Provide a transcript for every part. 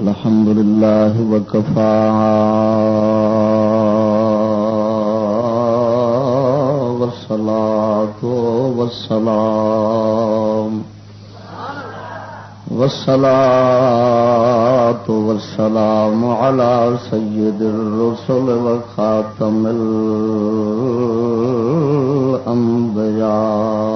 الحمد لله وكفى. والصلاة والسلام. والصلاة والسلام على سيد الرسل وخاتم الأنبياء.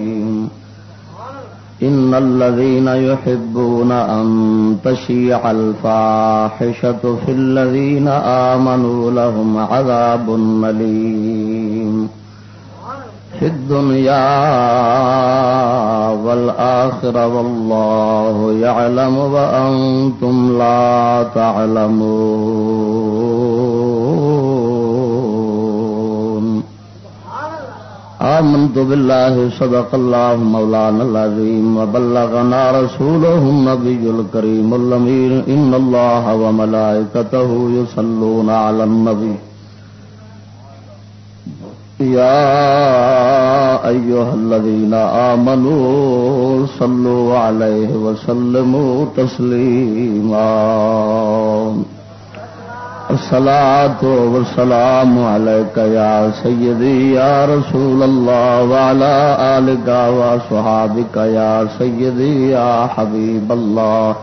إن الذين يحبون أن تشيع الفاحشة في الذين آمنوا لهم عذاب مليم. في الدنيا والآخرة والله يعلم وأنتم لا تعلمون. آمنت بالله صدق الله مولانا العظيم وبلغنا رسوله النبي الكريم الأمير إن الله وملائكته يصلون على النبي يا أيها الذين آمنوا صلوا عليه وسلموا تسليما الصلاة والسلام عليك يا سيدي، يا رسول الله، وعلى آلك وصحابك يا سيدي، يا حبيب الله.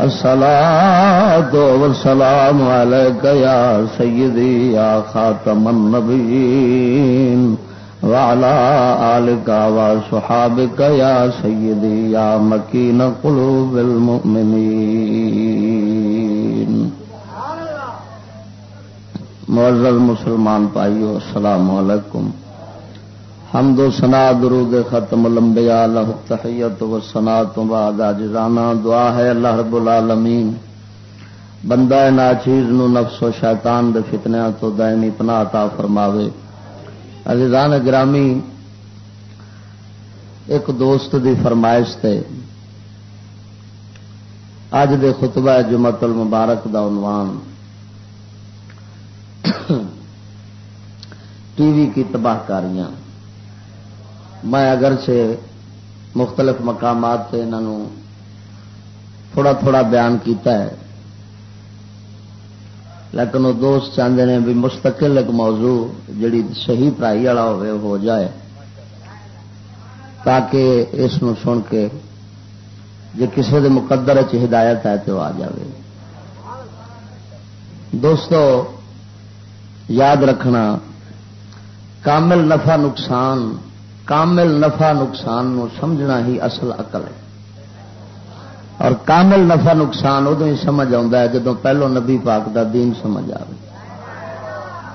الصلاة والسلام عليك يا سيدي، يا خاتم النبيين. وعلى آلك وصحابك يا سيدي، يا مكين قلوب المؤمنين. معزز مسلمان پائیو السلام علیکم۔ حمد و سنا درود ختم لمبیا لہ تحیت و سنا تو بعد۔ اجرانا دعا ہے اللہ رب العالمین۔ بندہ ناچیز نو نفس و شیطان دے فتنیا تو دائمی پناہ عطا فرماوے۔ عزیزان گرامی، ایک دوست دی فرمائش تے۔ اج دے خطبہ جمعت المبارک دا عنوان۔ ٹی وی کی تباہ کاریاں۔ میں اگرچہ مختلف مقامات سے انہوں تھوڑا تھوڑا بیان کیتا ہے، لیکن وہ دوست چاہتے ہیں بھی مستقل ایک موضوع جڑی صحیح پڑھائی والا ہوئے ہو جائے۔ تاکہ اس سن کے جی کسی کے مقدر چ ہدایت ہے تو آ جائے دوستو، یاد رکھنا کامل نفع نقصان، کامل نفع نقصان نو سمجھنا ہی اصل عقل ہے۔ اور کامل نفع نقصان ادو ہی سمجھ آتا ہے جدو پہلو نبی پاک دا دین سمجھ آئے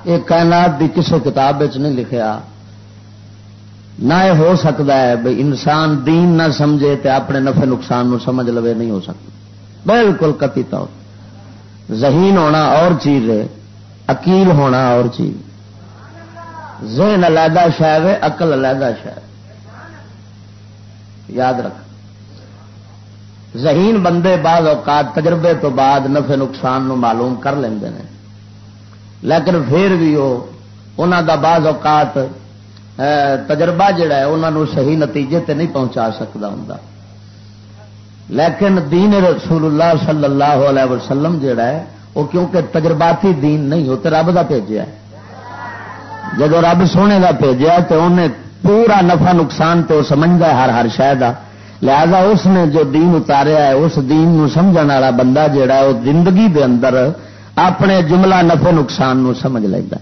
یہ کائنات دی کسی کتاب نہیں لکھیا۔ نہ یہ ہو سکتا ہے بھائی انسان دین نہ سمجھے تے اپنے نفع نقصان نو سمجھ لو نہیں ہو سکتا۔ بالکل کتی طور۔ ذہین ہونا اور چیز ہے اکیل ہونا اور چیز۔ ذہن علیحدہ شاید ہے، عقل علیحدہ شاید یاد رکھ۔ ذہین بندے بعض اوقات تجربے تو بعد نفع نقصان نو معلوم کر لیں لیکن پھر بھی وہ انہوں دا بعض اوقات تجربہ جڑا ہے انہوں صحیح نتیجے تے نہیں پہنچا سکتا ہوں لیکن دین رسول اللہ صلی اللہ علیہ وسلم جڑا ہے، وہ کیونکہ تجرباتی دین نہیں ہو تو رب کا بھیجا جب رب سونے کا بھیجا تو انہیں پورا نفع نقصان تو سمجھتا ہے ہر ہر شہر لہذا اس نے جو دین اتاریا ہے، اس دین نو سمجھنے والا بندہ جہا ہے وہ زندگی دے اندر اپنے جملہ نفع نقصان نو سمجھ لینا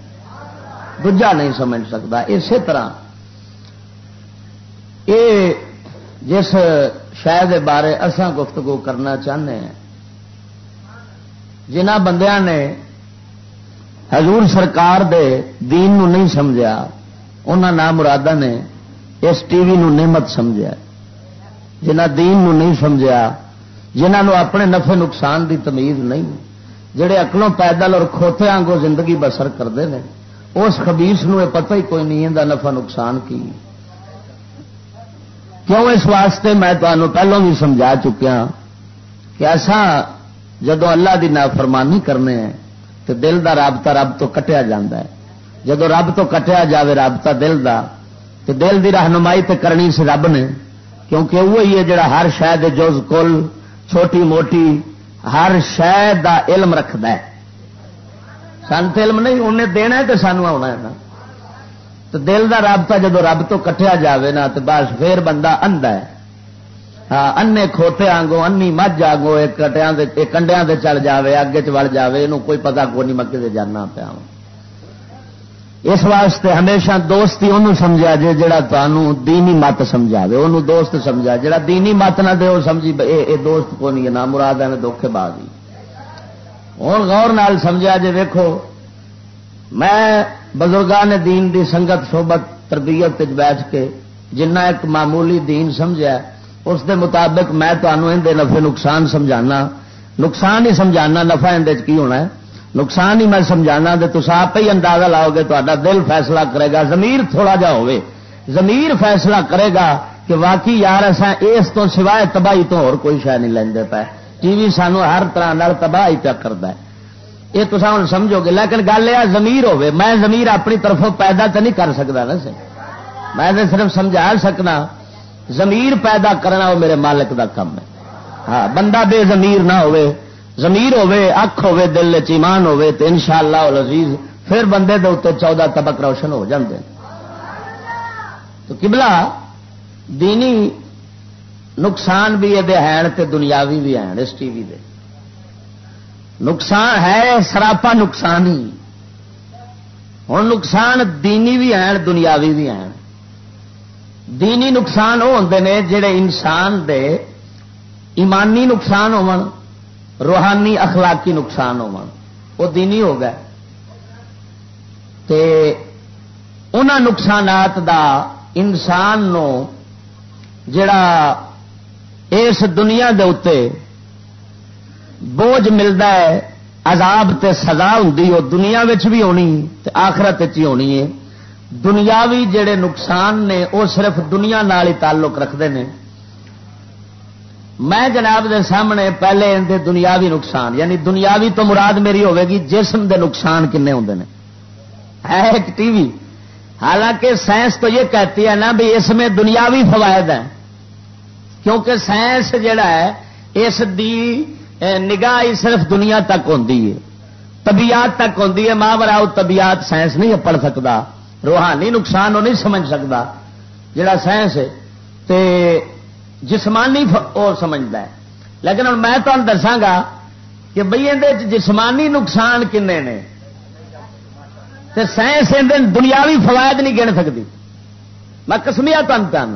دجا نہیں سمجھ سکتا اسی طرح یہ جس شاید بارے اساں گفتگو کرنا چاہتے ہیں، جنہ بندیاں نے حضور سرکار دے دین نو نہیں سمجھا انہوں نام مرادہ نے اس ٹی وی نو نعمت سمجھا جنہ دین نو نہیں سمجھا جنہوں نو اپنے نفع نقصان دی تمیز نہیں، جڑے اکلوں پیدل اور کھوتے آنگو زندگی بسر کرتے ہیں اس خبیس نو پتہ ہی کوئی نہیں ہے نفع نقصان کی۔ کیوں اس واسطے میں تمہوں پہلوں بھی سمجھا چکیا کہ ایسا جدو اللہ کی نافرمانی کرنے ہیں تو دل دا رابطہ رب تو کٹیا جا جدو رب تو کٹیا جاوے رابطہ دل دا تو دل دی رہنمائی تے کرنی سی رب نے، کیونکہ وہی ہے جڑا ہر شاید جوز کل، چھوٹی موٹی ہر شہ دا علم رکھد سن تو علم نہیں، انہیں دینا تو سانو آنا ہے نا۔ تو دل دا رابطہ جدو رب تو کٹیا جاوے نا تو بس پھر بندہ اندھا ہے۔ ہاں، انے کھوتے آنگو انی مجھ آگو ایک کنڈیا سے چل جائے اگے چڑ جائے یہ کوئی پتا کو نہیں مکے جانا پیا اس واسطے ہمیشہ دوستی انہوں سمجھا جے، جڑا تمہوں دینی مت سمجھا انہوں دوست سمجھا، جڑا دینی مت نہ دے، وہ سمجھی اے دوست کو نہیں نہ مراد ہے دکھے بعد ہی۔ ہوں غور نال سمجھا جے، ویکھو، میں بزرگان دین دی سنگت، صحبت، تربیت بیٹھ کے جنہ ایک معمولی دین سمجھا اس دے مطابق میں تمہوں اندر نفے نقصان سمجھانا۔ نقصان ہی سمجھانا نفا اندر کی ہونا ہے؟ نقصان ہی میں سمجھانا تو آپ ہی اندازہ لاؤ گے تا دل فیصلہ کرے گا۔ زمیر تھوڑا جا ہوے زمیر فیصلہ کرے گا کہ واقعی یار ایسا اس تو سوائے تباہی تو اور کوئی شہ نہیں لیندے پے۔ جی ٹی وی سانو ہر طرح تباہی پیا کرتا ہے۔ یہ تو ہوں سمجھو گے، لیکن گل یہ زمیر ہوے میں زمیر اپنی طرفوں پیدا تو نہیں کر سکتا نا سے میں صرف سمجھا سکنا۔ زمیر پیدا کرنا وہ میرے مالک دا کم ہے۔ ہاں بندہ بے زمیر نہ ہوئے، زمیر ہوے اکھ ہوے دل چیمان ہوے تو ان شاء اللہ عزیز پھر بندے دے اتنے چودہ تبک روشن ہو جاندے تو کبلا دینی نقصان بھی یہ ہیں تے دنیاوی بھی ہیں، اس ٹی وی دے۔ نقصان ہے، سراپا نقصان ہی ہوں نقصان دینی بھی ہیں، دنیاوی بھی ہیں۔ دینی نقصان وہ ہوں نے جڑے انسان دے ایمانی نقصان ہو روحانی اخلاقی نقصان ہو وہ دینی ہو گئے۔ تے ان نقصانات دا انسان نو جڑا اس دنیا دے اتے بوجھ ملتا ہے، عذاب تے سزا ہوں وہ دنیا بھی ہونی تے آخرت ہی ہونی ہے۔ دنیاوی جڑے نقصان نے، وہ صرف دنیا نال ہی تعلق رکھتے ہیں۔ میں جناب دے سامنے پہلے اندر دنیاوی نقصان یعنی دنیاوی تو مراد میری ہوے گی جسم دے نقصان کنے ہوں ہے ایک ٹی وی۔ حالانکہ سائنس تو یہ کہتی ہے نا بھی اس میں دنیاوی فوائد ہیں۔ کیونکہ سائنس جڑا ہے، اس دی نگاہ صرف دنیا تک ہوتی ہے۔ طبیعت تک ہوتی ہے، ماں براؤ طبیعت سائنس نہیں پڑھ سکتا۔ روحانی نقصان وہ نہیں سمجھ سکتا، جڑا سائنس ہے، تے جسمانی وہ سمجھتا ہے۔ لیکن ہوں میں تمہیں دساگا کہ بھائی اندر جسمانی نقصان کنے نے؟ سائنس دنیاوی فوائد نہیں گن سکتی میں کسمیا تن پہن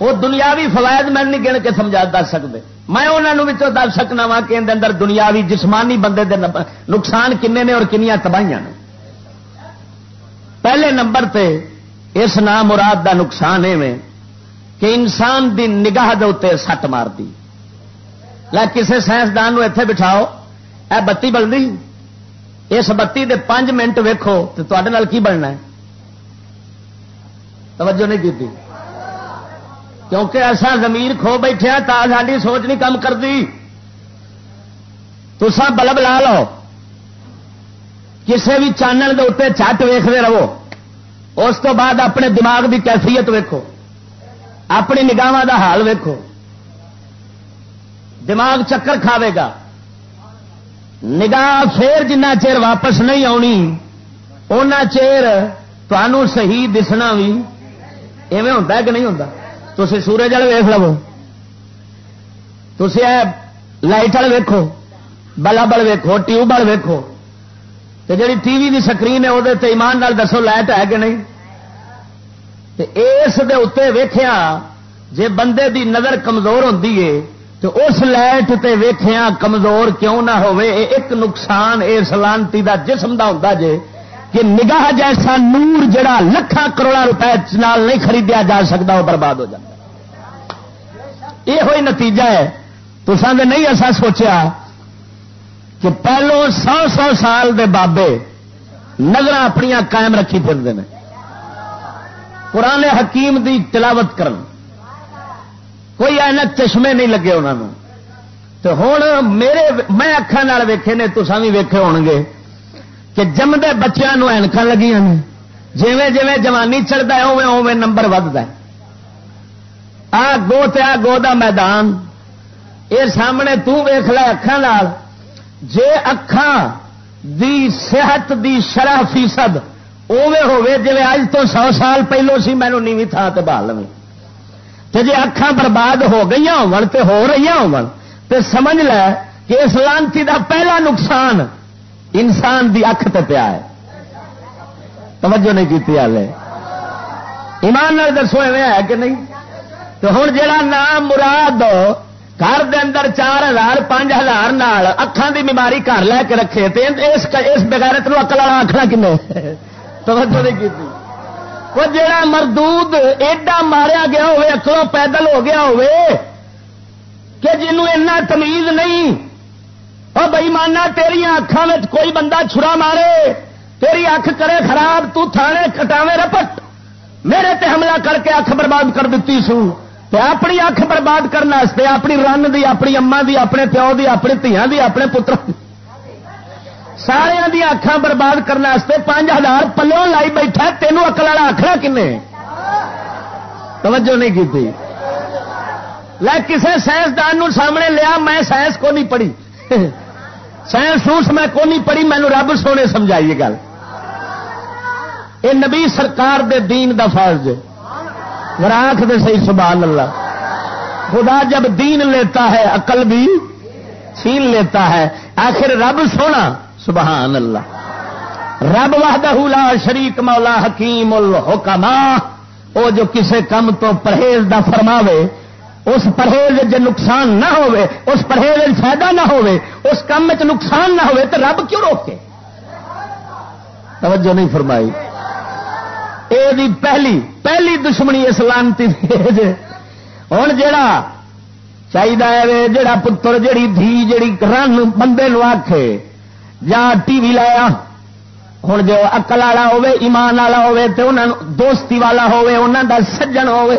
وہ دنیاوی فوائد میں نہیں گن کے سمجھا دس سکتے میں انہوں دس سکنا وا کہ اندر دنیاوی جسمانی بندے دے نقصان کنے نے اور کنیا تباہیاں نے۔ پہلے نمبر تے اس نام مراد دا نقصان ایویں کہ انسان دی نگاہ دے اتنے سٹ مار دی ل کسی سائنسدان اتے بٹھاؤ، اے بتی بلدی؟ اس بتی دے پانچ منٹ ویکو تو تے کی بننا ہے؟ توجہ نہیں کی کیونکہ ایسا زمین کھو بیٹھے تا ساری سوچ نہیں کام کرتی۔ تسا بلب لا لو۔ کسی بھی چینل کے اتنے چٹ ویختے رہو۔ اس تو بعد اپنے دماغ کی کیفیت ویکو اپنی نگاہ دا حال ویکو دماغ چکر کھاوے گا۔ نگاہ پھر جنہ چیر واپس نہیں آنی ان چیر تمہوں صحیح دسنا بھی ایویں ہوتا کہ نہیں ہوتا تھی سورج والے ویخ لو۔ تھی لائٹ والے ویکو بلب ویکو ٹیوب والے ویکو جی ٹی وی کی سکرین ہے وہ ایمان نال دسو لائٹ ہے کہ نہیں؟ اس ویخیا جے بندے دی نظر کمزور ہوتی ہے تو اس لائٹ تے ویخیا کمزور کیوں نہ ایک نقصان اس لانتی دا جسم دا ہوتا جے کہ نگاہ جیسا نور جڑا لکھا کروڑا روپئے نال نہیں خریدیا جا سکتا وہ برباد ہو جاتا یہ ہوئی نتیجہ ہے۔ تو سب نہیں ایسا سوچیا کہ پہلو سو سو سال دے بابے نظر اپنی قائم رکھی پھرتے ہیں قرآن حکیم دی تلاوت کرن۔ کوئی اینک چشمے نہیں لگے انہوں تو ہوں میرے میں اکھان ویکھے نے تو بھی ویکھے ہو گے کہ جمدے بچوں اینک لگی جیویں جیویں جوانی چڑھتا ہے اوے اوے نمبر ودتا ہے۔ آ گو تے آ گو دا میدان۔ یہ سامنے تیکھ لے اکھان جے اکھان دی صحت دی شرح فیصد اوے ہوے جی اج تو سو سال پہلو سی مینو نیوی تھان سے بال لو جی اکھان برباد ہو گئی ہو رہی ہو سمجھ لے کہ اس لانتی دا پہلا نقصان انسان دی اکھ تے پیا ہے۔ توجہ نہیں کی ہال ایمان دسو ہے کہ نہیں؟ تو ہوں جا نام مراد گھر دے اندر چار ہزار، پانچ ہزار اکھان دی بیماری گھر لے کے رکھے اس بغیرت نو اکل والا آخنا کن توجہ نہیں کی وہ جڑا مردود ایڈا ماریا گیا ہوئے اکلوں پیدل ہو گیا ہوئے کہ جنوں اینا تمیز نہیں وہ بئی مانا تیریا اکھان کوئی بندہ چھڑا مارے، تیری اکھ کرے خراب، تو تھانے کٹاوے رپٹ۔ میرے تے حملہ کر کے اکھ برباد کر دیتی سو اپنی اکھ برباد کرنے اپنی رن دی، اپنی اما دی، اپنے پیو دی، اپنی دیا دی، اپنے پتر سارے دیا اکھان برباد کرنے پانچ ہزار پلو لائی بیٹھا تینوں اکل والا آخر کن توجہ نہیں کی لے کسی سائنسدان سامنے لیا، میں سائنس کو نہیں پڑھی۔ سائنس سوس میں کو نہیں پڑھی مینو رب سونے سمجھائیے گل۔ یہ نبی سرکار دے دین دا فرض راک دے صحیح سبحان اللہ۔ خدا جب دین لیتا ہے، عقل بھی چھین لیتا ہے۔ آخر رب سونا، سبحان اللہ۔ رب وحدہ لا شریک، مولا حکیم الحکما او جو کسے کم تو پرہیز دا فرماوے، اس پرہیز ج نقصان نہ ہوئے اس پرہیز فائدہ نہ ہوئے اس کام نقصان نہ ہوئے تو رب کیوں روکے؟ توجہ نہیں فرمائی۔ اے پہلی پہلی دشمنی اس لانتی ہوں جا چاہیے جڑا پتر جڑی دھی جڑی رن بندے نو آخ جا ٹی وی لایا ہوں جو اکل والا ہوے ایمان والا ہوے دوستی والا ہوے دا سجن ہوے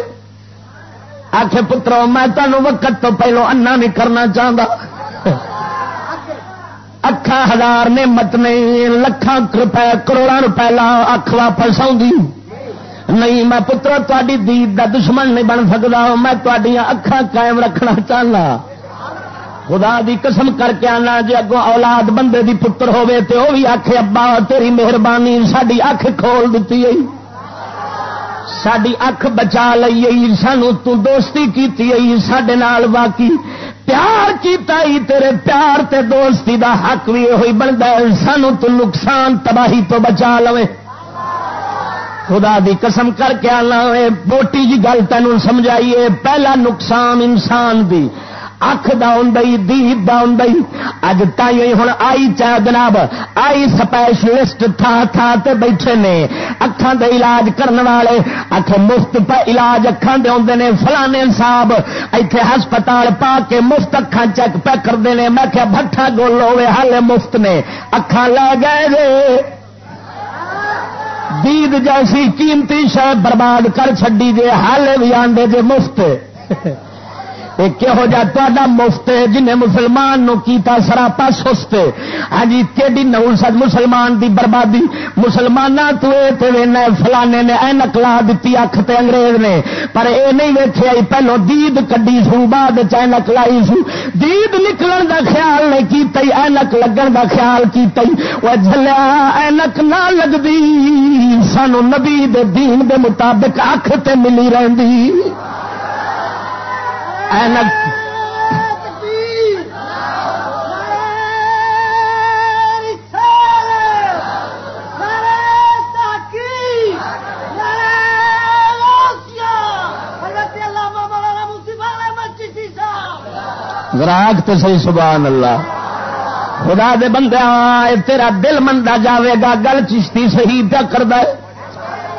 آخ پترو، میں تمہوں وقت تو پہلو انا نہیں کرنا چاہتا اکھا ہزار نے نہیں لکھان روپے کروڑا روپے لا اکھ واپس آؤں نہیں، میں پترو تاری دید دا دشمن نہیں بن سکتا میں اکھان قائم رکھنا چاہنا۔ خدا دی قسم کر کے آنا جی اگوں اولاد بندے دی پتر ہوے تے وہ بھی آخ ابا، تیری مہربانی ساری اکھ کھول دیتی ہے ساری اکھ بچا لی سانو تو دوستی کی سڈے باقی پیار کیتا ہی تیرے پیار تے دوستی دا حق بھی یہ بنتا ہے سانو تو نقصان، تباہی تو بچا لو خدا دی قسم کر کے آنا بوٹی جی گل تینوں سمجھائیے۔ پہلا نقصان انسان دی۔ اکھ دید اج تھی ہوں آئی چاہ جناب۔ آئی سپیشلسٹ تھا تھا تے بیٹھے نے۔ اکھان دے علاج کرنے والے۔ اکھ مفت علاج اکھان دے آدھے نے۔ فلانے صاحب ایتھے ہسپتال پا کے مفت اکھان چیک پہ کرتے ہیں میں کیا بٹھا گول ہوے ہالے مفت نے۔ اکھان لے گئے دید جیسی قیمتی شاید برباد کر چڈی جے حالے بھی آدھے جے مفت۔ کہہو جا تا مفت جنہیں مسلمان نو کیتا سراپا سست ہاں جی کہ نوسد مسلمان دی بربادی؟ مسلمان تو فلانے نے ای نکلا دیتی اکھ تے انگریز نے۔ پر اے نہیں ویچے پہلو دید کڈی سو بعد چینک لائی سو دید نکلن دا خیال نہیں کیتا، اینک لگن دا خیال کیتا۔ وہ جلیا اینک نہ لگتی سانو نبی دے دین دے مطابق اکھ تے ملی رہی گراہک تو صحیح سبحان اللہ۔ خدا دے بندے تیرا دل منتا جاوے گا، گل چشتی صحیح پیا کر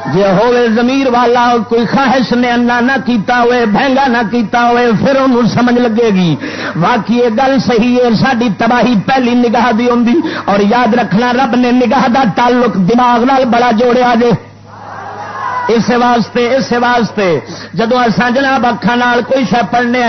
جی ہوئے زمیر والا کوئی خواہش نے انا نہ کیتا ہوئے بہنگا نہ کیتا ہوئے پھر انہوں سمجھ لگے گی۔ باقی یہ گل صحیح ہے ساری تباہی پہلی نگاہ دی ہوں اور یاد رکھنا رب نے نگاہ دا تعلق دماغ نال بڑا جوڑیا جے۔ اس واسطے اس واسطے۔ جدو اصا جناب اکھان کوئی شہ پڑھنے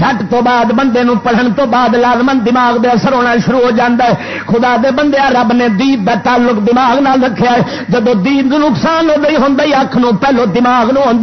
ہیں جٹ تو بعد بندے نو پڑھن تو بعد لازمن دماغ دے اثر ہونا شروع ہو جاتا ہے۔ خدا دے بندے، رب نے دید دا تعلق دماغ نال رکھا ہے۔ جدو دید نقصان ہو گئی ہوں اکھ نو پہلو دماغ نو ہوں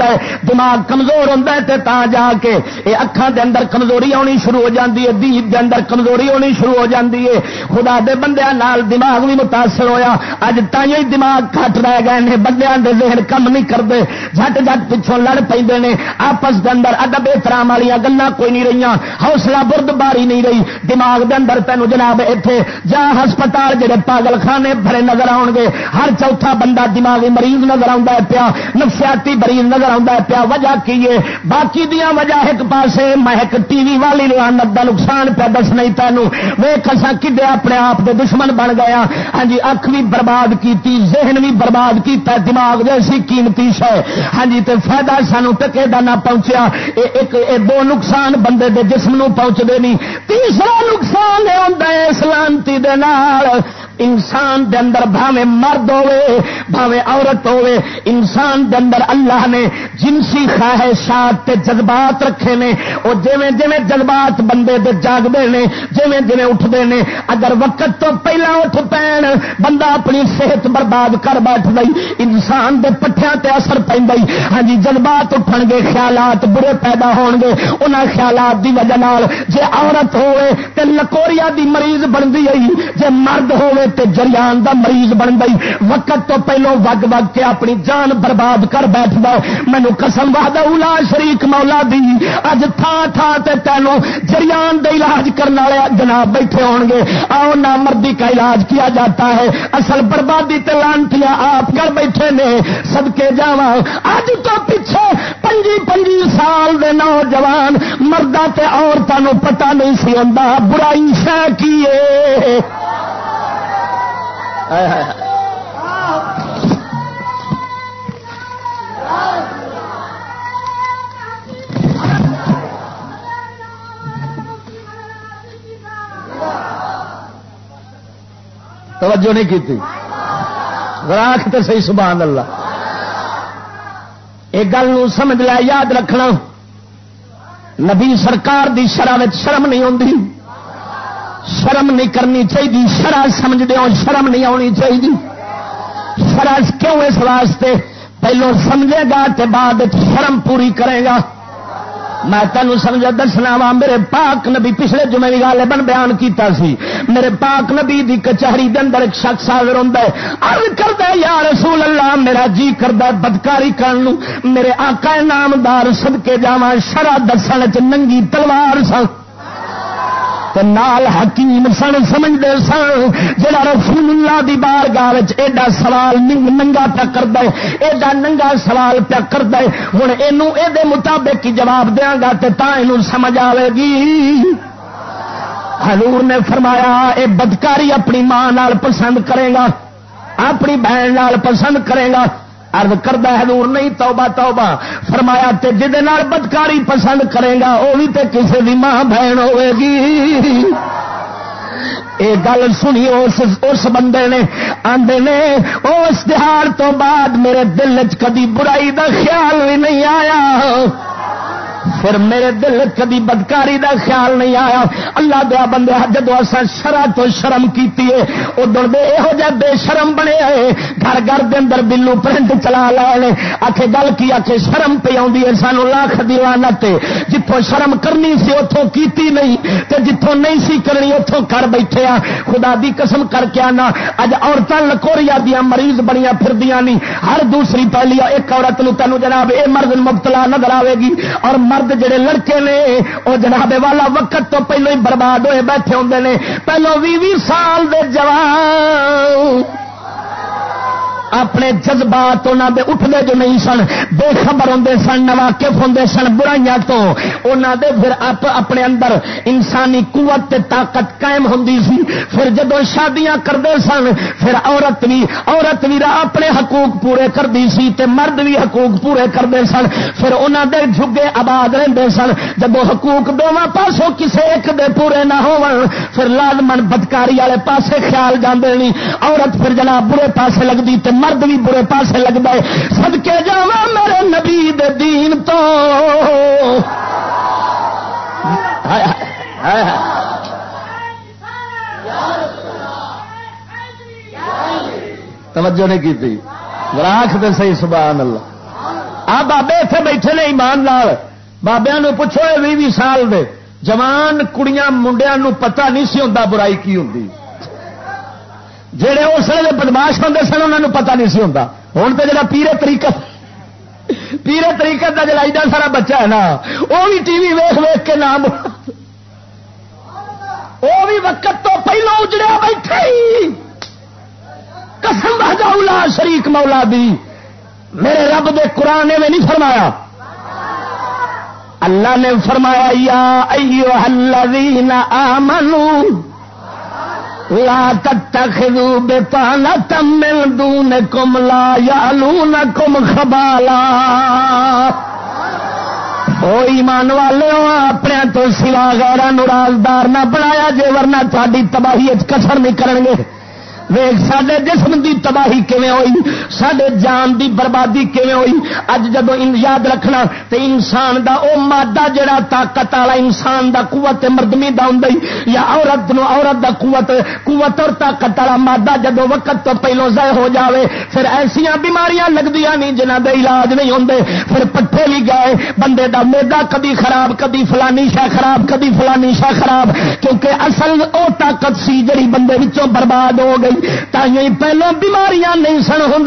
دماغ کمزور ہوں تے تا جا کے یہ اکھان دے اندر کمزوری آنی شروع ہو جاتی ہے دید دے اندر کمزوری ہونی شروع ہو جاتی ہے۔ خدا دے بندے نال دماغ بھی متاثر ہویا۔ اج تھی دماغ کٹ رہ گئے بندیاں دے ذہن کم نہیں کرتے جٹ جٹ پچھوں لڑ پہ آپس کے اندر ادب احترام والی گلا کوئی نہیں رہی حوصلہ برد باری نہیں رہی۔ دماغ دے اندر تین جناب اتنے جا ہسپتال جڑے پاگل خانے بھرے نظر آؤ گے۔ ہر چوتھا بندہ دماغی مریض نظر آ پیا۔ نفسیاتی مریض نظر آ پیا۔ وجہ کی ہے؟ باقی دیا وجہ ایک پاسے میں ایک ٹی وی والی لانت کا نقصان پیا دس نہیں تینوں ویخ اصا کدے اپنے آپ کے دشمن بن گیا ہاں۔, ہاں۔ جی اکھ بھی برباد کی ذہن بھی برباد کیتا، دماغ جیسی قیمتی شہ ہاں جی فائدہ سانو ٹکے کا نہ پہنچیا۔ ایک دو نقصان بندے دے جسم نو پہنچتے نہیں تیسرا نقصان یہ ہوتا ہے سلامتی دے انسان دے اندر بھاوے مرد ہوے بھاوے عورت ہوے انسان دے اندر اللہ نے جنسی خواہشات تے جذبات رکھے نے۔ او جویں جویں جذبات بندے دے جاگدے نے، جویں جویں اٹھدے نے۔ اگر وقت تو پہلا اٹھ پین، بندہ اپنی صحت برباد کر بیٹھ گئی۔ انسان دے پٹھیاں تے اثر پیندا ہاں جی جذبات اٹھن گے، خیالات برے پیدا ہون گے۔ انہاں خیالات دی وجہ نال جے عورت ہوے تے لکوریا دی مریض بندی ہے جے مرد ہوے تے جریان دا مریض بن گئی وقت تو پہلو وگ وگ کے اپنی جان برباد کر بیٹھ گا مینو قسم واد اولا شریک مولا دی اج تھا تھا تے تینو جریان دے علاج کرنے والے جناب بیٹھے ہون گے آؤ نہ مردی کا علاج کیا جاتا ہے اصل بربادی تے لانتیاں آپ کر بیٹھے نے سب کے جاوا اج تو پیچھے پنجی پنجی سال دے نوجوان مر مردہ تے عورتوں پتہ نہیں سی آتا برائی شہ کیے توجہ نہیں کی راک تو صحیح، سبحان اللہ۔ ایک گل سمجھ لیا، یاد رکھنا۔ نبی سرکار دی شرح شرم نہیں آتی شرم نہیں کرنی چاہیے شرح سمجھ ہو شرم نہیں آنی چاہیے شرح کیوں اس واسطے؟ پہلو سمجھے گا تے بعد شرم پوری کرے گا۔ میں تینوں سمجھا دسنا وا، میرے پاک نبی پچھلے جمعے بھی گل بیان کیتا سی۔ میرے پاک نبی دی کچہری دے اندر ایک شخص حاضر ہوندا ہے۔ عرض کردا ہے، یا رسول اللہ، میرا جی کردا بدکاری کرن میرے آقا نامدار صدکے جاواں شرع دسن چ ننگی تلوار سن نال حکیم سن سمجھتے سن۔ جا رسول اللہ دی بار گاہ ایڈا سوال ننگا پیا کرتا ہے ایڈا ننگا سوال پیا کرتا ہے ہوں یہ مطابق ہی جواب دیا گا تو یہ سمجھ آئے گی۔ حضور نے فرمایا، اے بدکاری اپنی ماں نال پسند کرے گا، اپنی بہن نال پسند کرے گا۔ ارد کردہ حضور نہیں توبہ توبہ۔ فرمایا تے جہد بدکاری پسند کرے گا وہ بھی تے کسی بھی ماں بہن ہوے گی۔ یہ گل سنی اس, اس بندے نے آدھے نے اس تہار تو بعد میرے دل چ کدی برائی دا خیال بھی نہیں آیا۔ پھر میرے دل کدی بدکاری دا خیال نہیں آیا۔ اللہ دیا بندے، جدو اصا شرح تو شرم کی ادھر دے یہو جہ بے شرم بنے آئے، گھر گھر دے اندر بلو پرنٹ چلا لے آخ گل کی آخ شرم پہ آئی ہے، سانو لاکھ دیوانا جتوں شرم کرنی سی اتوں کیتی نہیں۔ تے جتوں نہیں سی کرنی اتوں کر بیٹھے آ۔ خدا دی قسم کر کے آنا۔ اج عورتیں لکوریا دیا مریض بنیا پھر نہیں ہر دوسری پہلی ایک عورت نو تینوں جناب، اے مرد مبتلا نظر آئے گی۔ اور مرد جڑے لڑکے نے وہ جناب والا وقت تو پہلو ہی برباد ہوئے بیٹھے ہوں نے۔ پہلو بھی سال دے جوان۔ اپنے جذبات انہوں دے اٹھتے جو نہیں سن، بے خبر ہوں سن، نواقف ہوں سن، برائیاں تو انہوں دے پھر آپ اپنے اندر انسانی قوت تے طاقت قائم ہوں سی۔ پھر جدو شادیاں کرتے سن، پھر عورت بھی عورت بھی اپنے حقوق پورے کرتی سی تے مرد بھی حقوق پورے کرتے سن۔ پھر انہوں دے جھگے آباد رہتے سن۔ جب حقوق دونوں پاسوں کسے ایک دے پورے نہ ہو پھر لازمن بدکاری والے پاسے خیال جاندے نہیں عورت پھر جناب برے پاسے لگتی تے مرد بھی برے پاسے لگتا ہے۔ سدکے جا میرے نبی دے دین تو۔ توجہ نہیں کی راک دے صحیح سبحان اللہ آ بابے اتنے بیٹھے نے ایمان لال بابیا پوچھو بھی سال دے۔ جوان کڑیاں منڈیا پتا نہیں سی ہوتا برائی کی ہوں جہے اس ویلے بدماش ہوں سن انہوں پتا نہیں سی ہوتا ہوں تو جا پیرے طریقہ پیرے طریقے کا جڑا ایڈا سارا بچہ ہے نا وہ بھی ٹی وی ویخ ویخ کے نام وہ بھی وقت تو پہلو اجڑیا بیٹھے قسم بہجا شریک مولا دی۔ میرے رب دے قرآن میں نہیں فرمایا۔ اللہ نے فرمایا، یا ایو الذین آمنوا لا تتخذوا بطانة من دونكم لا يعلونكم خبالا. او ایمان والے ہو اپنے تو سوا غیرہ رازدار نہ بنایا جے، ورنہ تاری تباہی کسر نہیں کرنگے۔ ویگ سڈے جسم دی تباہی کیویں ہوئی؟ سڈے جان دی بربادی کیویں ہوئی؟ اج جدو یاد رکھنا تے انسان دا او مادہ جڑا طاقت والا انسان دا قوت مردمی دا ہوں یا عورت نو عورت دا قوت قوت اور طاقت والا مادہ جدو وقت تو پہلو ضائع ہو جاوے، پھر ایسا بیماریاں لگدیاں نہیں جنہ دے علاج نہیں ہوں پھر پٹھے بھی گئے، بندے دا میدا کدی خراب، کدی فلانی شاہ خراب، کدی فلانی شاہ خراب، کیونکہ اصل او طاقت سی جڑی بندے وچوں برباد ہو گئی۔ تھی پہلو بیماریاں نہیں سن ہوں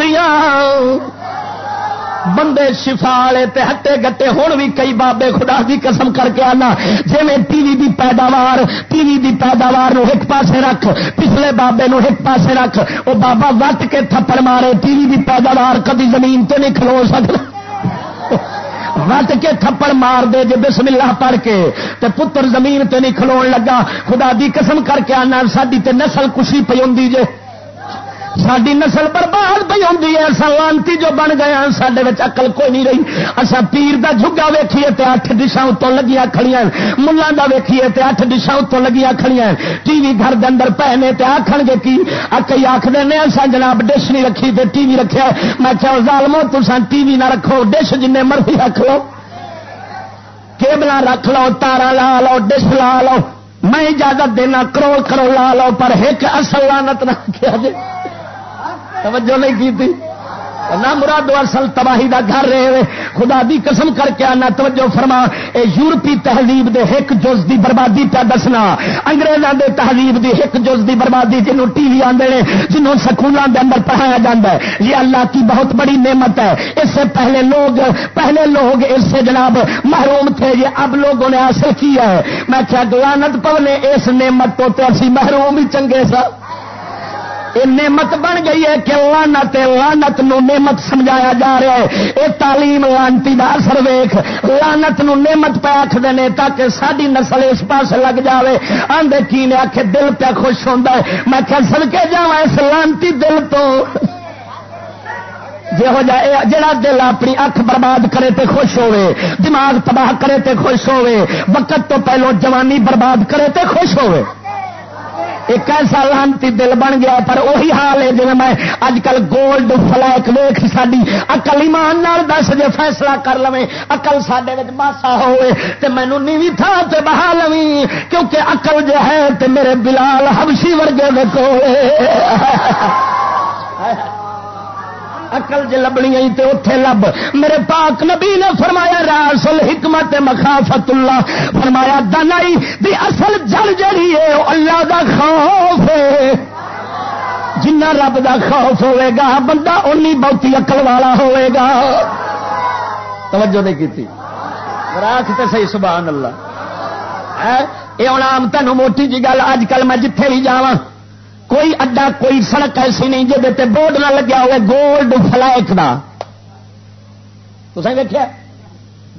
بندے شفا والے ہٹے گٹے ہوں بھی کئی بابے خدا کی قسم کر کے آنا۔ جی میں ٹی وی دی پیداوار، ٹی وی دی پیداوار نو ایک پاسے رکھ، پچھلے بابے نو ایک پاسے رکھ۔ وہ بابا وٹ کے تھپڑ مارے، ٹی وی دی پیداوار کدی زمین تو نہیں کھلو سکتا وٹ کے تھپڑ مار دے جے بسم اللہ پڑھ کے تے پتر زمین تے نہیں کھلون لگا۔ خدا دی قسم کر کے آنا ساری تے نسل کشی پی ہوں جے۔ ساری نسل برباد پی ہوں ایسا لانتی جو بن گیا سڈے اقل کوئی نہیں رہی۔ اصا پیر دا جھگا ویکھیے تے اٹھ ڈشاں اتوں لگیا کھڑیاں ملان دا ویکھیے تے اٹھ ڈشاں اتوں لگیا کھڑیاں ٹی وی گھر دے اندر پہنے تے آکھن گے کی کئی آخر نے اصا جناب ڈش نہیں رکھی تے ٹی وی رکھا میں چاہو ظالمو تسان ٹی وی نہ رکھو۔ ڈش جن مرضی رکھ لو۔ کیبل رکھ لو تارا لا لو، ڈش لا لو۔ میں اجازت دینا، کروڑ کروڑ لا لو، پر ایک اصل لانت نہ کیا جائے۔ توجہ نہیں کی تھی۔ نہ مراد اصل تباہی دا گھر رہے خدا دی قسم کر کے آنا، توجہ فرما۔ اے یورپی تہذیب دے ایک جز دی بربادی پہ دسنا۔ انگریزوں دے تہذیب دی ایک جز دی بربادی جنہوں ٹی وی آدھے جنہوں سکولوں دے اندر پڑھایا جاتا ہے۔ یہ اللہ کی بہت بڑی نعمت ہے۔ اس سے پہلے لوگ پہلے لوگ اس سے جناب محروم تھے۔ یہ اب لوگوں نے حاصل کیا ہے۔ میں کیا گلانت پونے اس نعمت تو اسی محروم ہی چنگے سا۔ نعمت بن گئی ہے کہ لانت لانت نو نعمت سمجھایا جا رہا ہے۔ یہ تعلیم لانتی کا اثر ویخ لانت نو نعمت پہ آخر نے تاکہ ساری نسل اس پاس لگ جائے آدھے کی نے آخ دل پہ خوش ہوتا ہے۔ میں کیا سل کے جا اس لانتی دل تو۔ جہو جا دل اپنی اکھ برباد کرے تے خوش ہوئے دماغ تباہ کرے تے خوش ہوئے وقت تو پہلو جوانی برباد کرے تے خوش ہوئے ایک ایسا لانتی دل بن گیا، پر وہی حال ہے جی میں اج کل گولڈ فلیک ویخ ساری اکل ایمان دس جے فیصلہ کر لو اقل سڈے ماسا ہوئے تو مینو نیوی تھان سے بہا لو کیونکہ اقل جو ہے تو میرے بلال ہبشی ورگے کو اقل جی لبنی آئی تے اتے لب میرے پاک نبی نے فرمایا راسل حکمت مخافت اللہ فرمایا دنائی دی اصل جل جڑی ہے اللہ دا خوف ہے جنا رب دا خوف ہوئے گا بندہ اونی بہتی اقل والا ہوئے گا توجہ نہیں کی راک تے صحیح سبحان اللہ یہ ہوں آم تینوں موٹی جی گل اج کل میں جتھے بھی جا کوئی اڈا کوئی سڑک ایسی نہیں جی بورڈ نہ لگیا ہوئے، گولڈ فلیک کا تو دیکھا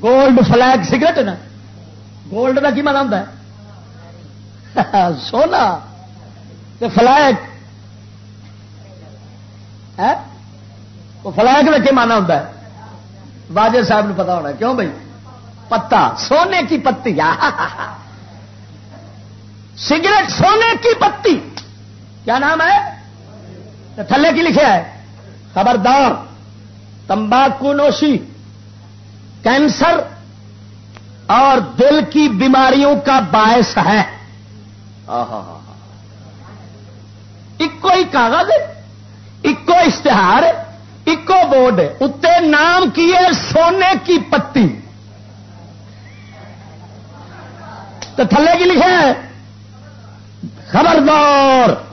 گولڈ فلیک سگریٹ نا۔ گولڈ کا کی مانا ہوتا ہے؟ سونا۔ فلیک فلیک کا کی مانا ہوتا ہے؟ واجر صاحب نے پتا ہونا کیوں بھائی پتا۔ سونے کی پتی۔ سگریٹ سونے کی پتی۔ کیا نام ہے؟ تھلے کی لکھے ہے۔ خبردار، تمباکو نوشی، کینسر اور دل کی بیماریوں کا باعث ہے۔ اکو ہی کاغذ اکو اشتہار اکو بورڈ اتنے نام کی ہے سونے کی پتی۔ تو تھلے کی لکھے ہے۔ خبردار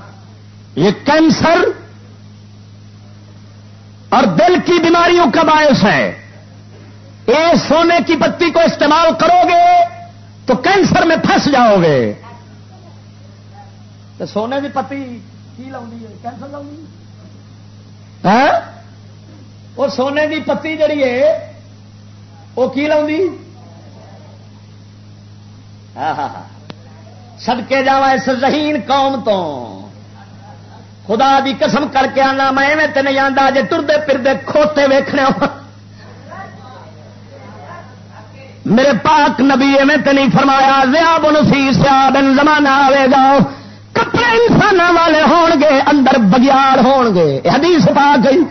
یہ کینسر اور دل کی بیماریوں کا باعث ہے۔ یہ سونے کی پتی کو استعمال کرو گے تو کینسر میں پھنس جاؤ گے تو سونے کی پتی کی لاؤں کینسر لاؤں ہاں؟ وہ سونے کی پتی جڑی ہے وہ کی لاؤں ہاں ہاں ہاں۔ سدکے جا اس ذہین قوم تو۔ خدا دی قسم کر کے آنا، میں نہیں آتا جی ٹردے پھردے کھوتے ویخنے میرے پاک نبی ایویں تے نہیں فرمایا زیا بن سی سیا بن زمانہ آئے گا، کپڑے انسان والے ہون گے، اندر بگیار ہون گے۔ حدیث پا گئی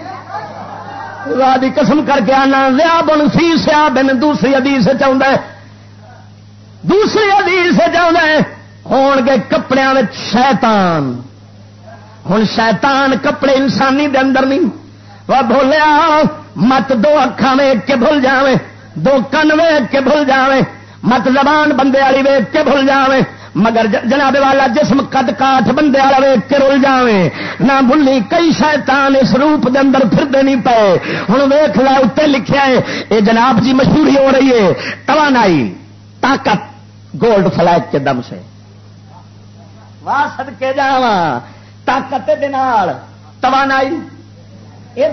دی قسم کر کے آنا زیا بن سی سیا بن دوسری حدیث چاہتا دوسری حدیث چاہتا ہے، ہون گے کپڑے شیطان۔ ہوں شیطان کپڑے انسانی دے اندر نہیں۔ وہ بولیا مت دو اکھان ویگ کے بھول جاوے، دو کن ویگ کے بھول جاوے، مت زبان بندے والی ویگ کے بھول جاوے، مگر جناب والا جسم کد کاٹ بندے والا ویگ کے رول جاوے۔ نہ بھلی کئی شیطان اس روپ دے اندر پھر نہیں پے۔ ہوں ویخ لا اتنے لکھا ہے یہ جناب جی مشہوری ہو رہی ہے، توانائی، طاقت، گولڈ فلائٹ کے دم سے۔ واہ سد کے جاوا طاقت توانائی یہ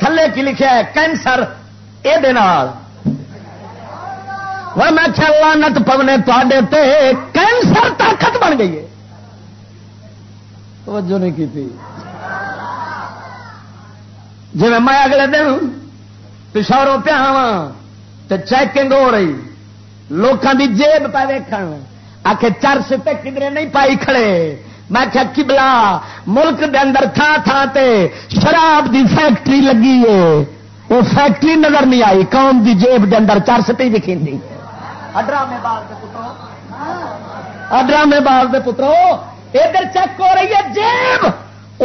تھلے کی لکھا ہے، کینسر یہ میں لانت پونے تے کینسر طاقت بن گئی ہے۔ توجہ نہیں کی تھی جی میں اگلے دن پشوروں پہ آوا تو چیکنگ ہو رہی لوگوں کی جیب پہ ویک آ کے چرس پہ کدھر نہیں پائی کھڑے۔ میں کیا کبلا ملک دے اندر تھان تھان تے شراب دی فیکٹری لگی ہے۔ وہ فیکٹری نظر نہیں آئی قوم دی جیب دے اندر چار سٹی دکھی ڈرامے بال دے پترو۔ ادھر چیک ہو رہی ہے جیب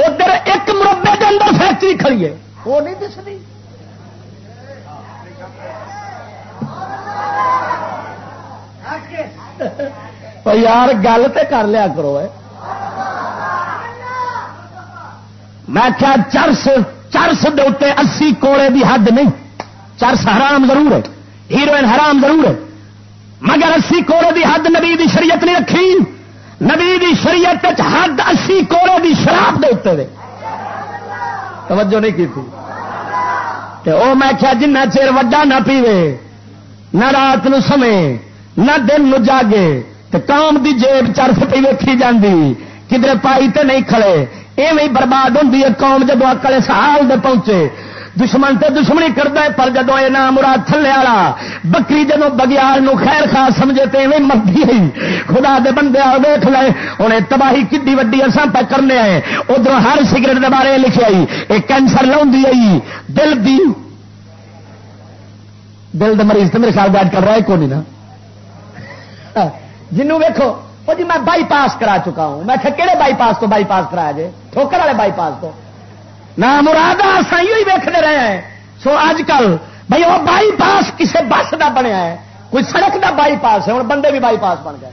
ادھر ایک مربے دے اندر فیکٹری کھڑی ہے۔ وہ نہیں دستی یار گل تو کر لیا کرو میں کیا چرس چرس دے اسی کوڑے دی حد نہیں. چرس حرام ضرور ہے. ہیروئن حرام ضرور ہے. مگر اسی کوڑے دی حد نبی دی شریعت نہیں رکھی. نبی دی شریعت حد اسی کوڑے دی شراب دے اتنے توجہ نہیں کی تھی. او میں کیا جنہ چیر وڈا نہ پیوے، نہ رات نو سمے، نہ دن نو جاگے تو قوم دی جیب چرس پہ ویکھی جاندی، کدھر پائی تے نہیں کھڑے ایویں برباد ہوتی ہے قوم جدو اکل سال دے پہنچے۔ دشمن تے دشمنی کرتا ہے، پر جدو یہ نام مراد تھلے والا، بکری جدو بگیار نو خیر خاص سمجھے تو ایویں مرتی ہے خدا دے بندے آ دیکھ لے انہیں تباہی کھی وڈی اصا پہ کرنے آئے۔ ادھر ہر سگریٹ دے بارے لکھے آئی یہ کینسر لاؤں آئی۔ دل دی دل دے مریض تو میرے خیال بیٹھ کر رہا ہے کون نا۔ ہاں، جنوں ویکو وہ جی میں بائی پاس کرا چکا ہوں۔ میں کہڑے بائی پاس تو بائی پاس کرایا جی ٹھوکر والے بائی پاس تو۔ نہ مراد ہی ویکتے رہے ہیں۔ سو اج کل بھائی وہ بائی پاس کسی بس کا بنیا ہے۔ کوئی سڑک کا بائی پاس ہے، ہوں بندے بھی بائی پاس بن گئے۔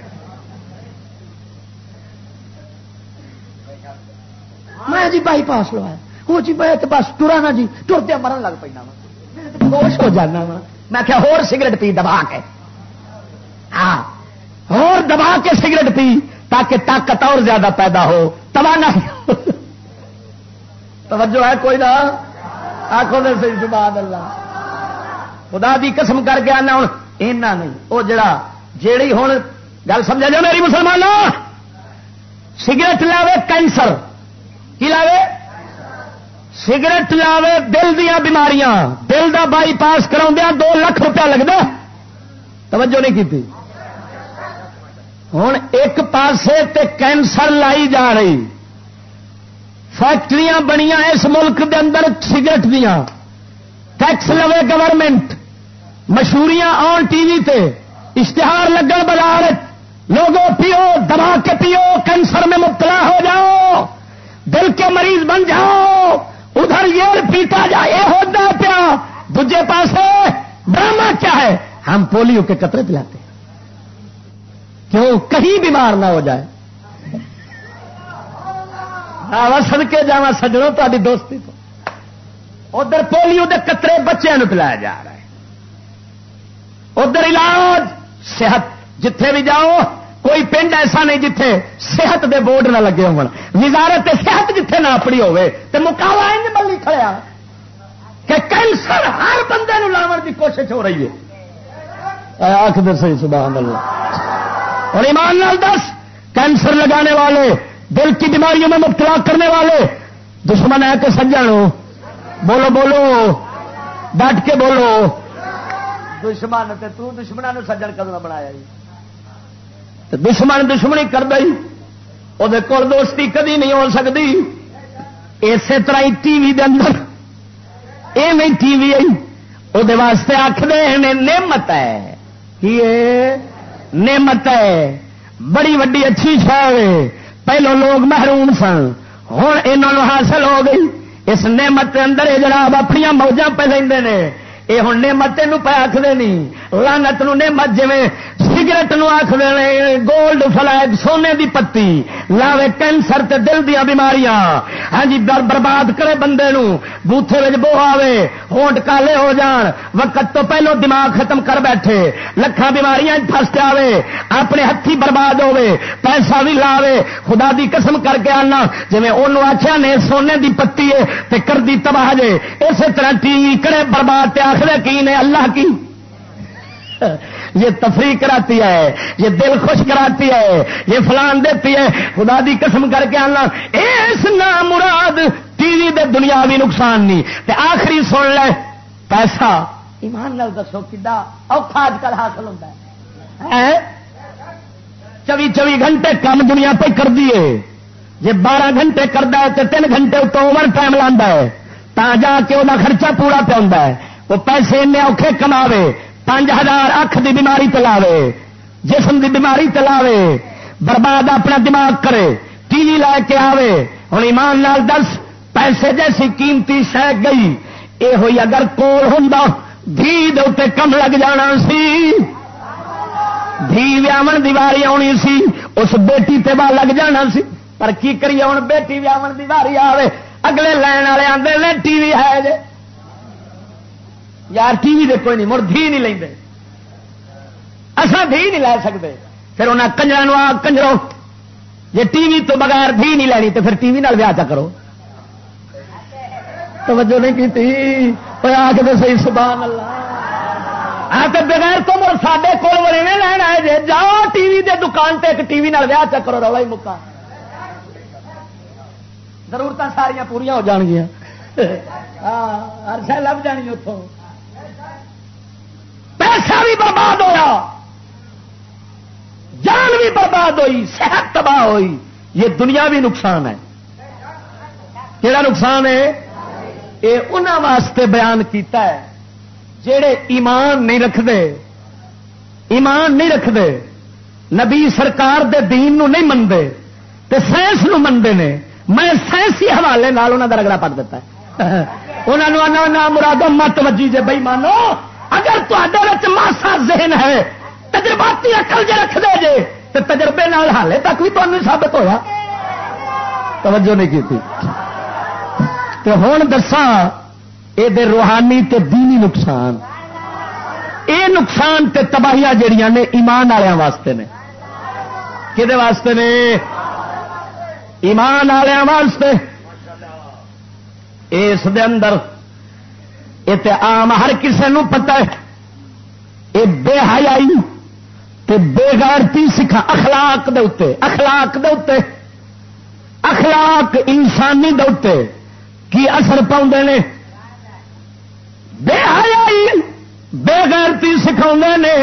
میں جی بائی پاس لوایا۔ وہ جی میں بس ٹورا نا جی ٹرتے مرن لگ پہ خوش ہو جانا وا میں کیا ہور سگریٹ پی دبا کے۔ ہاں۔ اور دبا کے سگریٹ پی تاکہ طاقت اور زیادہ پیدا ہو۔ تباہ توجہ ہے کوئی نہ؟ آخو دے سی سبحان اللہ۔ خدا دی قسم کر کے آنا ہوں۔ اینا نہیں وہ جڑا، جیڑی ہوں گل سمجھا جائے میری مسلمان سگریٹ لاوے کینسر۔ کی لاوے؟ سگریٹ لاوے دل دیا بیماریاں۔ دل دا بائی پاس کرا دو لاکھ روپیہ لگتا توجہ نہیں کی ہوں ایک پاسے تے کینسر لائی جا رہی۔ فیکٹریاں بنیا اس ملک دے اندر سگریٹ دیا ٹیکس لوے گورنمنٹ۔ مشہوریاں آن ٹی وی تے۔ اشتہار لگن بازار۔ لوگوں پیو، دبا کے پیو، کینسر میں مبتلا ہو جاؤ۔ دل کے مریض بن جاؤ۔ ادھر یہ پیتا جائے ہوتا پیا۔ دجے پاسے ڈرامہ کیا ہے؟ ہم پولیو کے قطرے پلاتے۔ ہیں کیوں کہیں بیمار نہ ہو جائے۔ سد کے جا سجڑوں تاری دوستی تو ادھر پولیو کے قطرے بچوں پلایا جا رہا ہے۔ ادھر علاج، صحت۔ جتھے بھی جاؤ، کوئی پنڈ ایسا نہیں جتھے صحت دے بورڈ نہ لگے وزارت صحت جتھے نہ اپنی ہوے تو مکالا ملی کھڑیا ہاں۔ کہ کینسر ہر بندے لاون کی کوشش ہو رہی ہے۔ آخ دس جی، سبحان اللہ۔ اور ایمان لال دس کینسر لگانے والے دل کی بیماریوں میں مبتلا کرنے والے دشمن ہے کہ سجن بولو بولو۔ ڈٹ کے بولو۔ دشمن تو دشمنوں سجن کدو بنایا جی؟ دشمن دشمنی کر دئی۔ وہ دوستی کدی نہیں ہو سکتی۔ اسی طرح ہی ٹی وی اندر۔ یہ نہیں ٹی وی آئی۔ وہ آخر نعمت ہے؟ نعمت ہے بڑی وڈی اچھی شہ پہلو لوگ محروم سن۔ ہوں یہ حاصل ہو گئی۔ اس نعمت اندر یہ جناب اپنی موجہ پہ لے یہ ہوں نعمت پہ آخر نہیں لانت نعمت جی سگریٹ نو آخ گولڈ فلائگ سونے دی پتی، لاوے کینسر تے دل دیا بیماریاں۔ ہاں جی برباد کرے بندے نو، بوتھے بو آوے، ہونٹ کالے ہو جان، وقت تو پہلو دماغ ختم کر بیٹھے لکھان بیماریاں فس آوے، اپنے ہاتھی برباد ہوے پیسہ بھی لاوے۔ خدا دی قسم کر کے آنا جی وہ آخیا نے، سونے دی پتی ہے تے کر دی تباہ جے۔ اسی طرح ٹی وی کرے برباد تے آخر کی نے اللہ کی؟ یہ تفریح کراتی ہے، یہ دل خوش کراتی ہے، یہ فلان دیتی ہے۔ خدا دی قسم کر کے آنا، اس نام مراد ٹی وی دے دنیاوی نقصان نہیں۔ تے آخری سن لے، پیسہ۔ ایمان نال دسو کدا اوکھا اج کل حاصل ہوتا ہے۔ چوی چوی گھنٹے کام دنیا پہ کر دیے جی بارہ گھنٹے کرتا ہے تو تین گھنٹے اتوں اوور ٹائم لا ہے۔ تا جا کے وہ خرچہ پورا پہ ہے۔ وہ پیسے اوکھے کماوے۔ پانچ ہزار اکھ دی بیماری تلاوے جسم دی بیماری تلاوے برباد اپنا دماغ کرے، ٹی وی لے کے آوے۔ ہوں ایمان لال دس، پیسے جیسی قیمتی شہ گئی۔ یہ ہوئی اگر کول ہوں دھی دے کم لگ جانا سی۔ دھی ویاون دیواری آنی سی، اس بیٹی تے با لگ جانا سی۔ پر کی کریے ہوں بیٹی ویاون دیواری آوے؟ اگلے لین والے آدھے ٹی وی ہے جے۔ یار ٹی وی دے کوئی نہیں، مڑ دھی نہیں لیں اصا دھی نہیں لے سکتے پھر انہیں کنجر آ کنجرو۔ جی ٹی وی تو بغیر دھی نہیں لینی تو پھر ٹی وی ویاہ چا کرو۔ توجہ نہیں کی آ کے صحیح، سبحان اللہ۔ آ تو بغیر تو مر سڈے کول بڑے لینا ہے جی جاؤ ٹی وی دے دکان تے ایک ٹی وی ویاہ چا کرو، رولا ہی مکا۔ ضرورت ساریا پوریا ہو جان گیا ہر ہاں، شہ لب جانی اتوں پیسہ بھی برباد ہوا جان بھی برباد ہوئی، صحت تباہ ہوئی۔ یہ دنیا بھی نقصان ہے۔ کہڑا نقصان ہے؟ یہ انہوں واسطے بیان کیتا ہے جڑے ایمان نہیں رکھتے ایمان نہیں رکھتے نبی سرکار دے دین نو نہیں منتے تو سائنس نو منتے ہیں میں سائنسی حوالے انہوں کا رگڑا پڑ دیتا ہے۔ انہوں مرادو مت وجی جے بئی مانو اگر تے ماسا ذہن ہے، تجرباتی اکل جی رکھ دے جے تو تجربے نال حالے تک بھی تمہیں ثابت ہوا توجہ نہیں کی تھی ہوں دسا یہ روحانی تے دینی نقصان۔ اے نقصان تے تباہیاں جڑیاں نے ایمان والوں واسطے نے۔ کہ واسطے نے؟ ایمان والوں واسطے۔ اس دے اندر یہ آم ہر کسی نو پتا ہے۔ یہ بے حیائی تے بے غیرتی سکھا اخلاق دے اتے اخلاق دے اتے اخلاق انسانی دے اتے کی اثر پاؤں نے۔ بے حیائی، بے غیرتی سکھا نے۔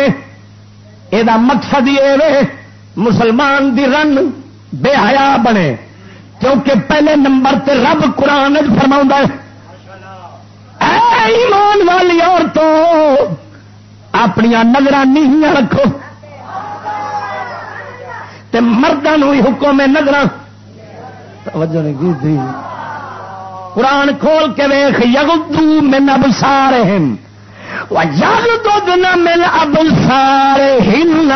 یہ مقصد یہ مسلمان دی رن بے حیا بنے۔ کیونکہ پہلے نمبر تے رب قرآن فرما ایمان والی عورتوں اپنی نظر نیچیاں رکھو۔ تے مردوں ہی حکم نظر توجہ نہیں کی تھی؟ قرآن کھول کے ویخ یگ من اب سارے جگ دودھ نہ مل اب ہن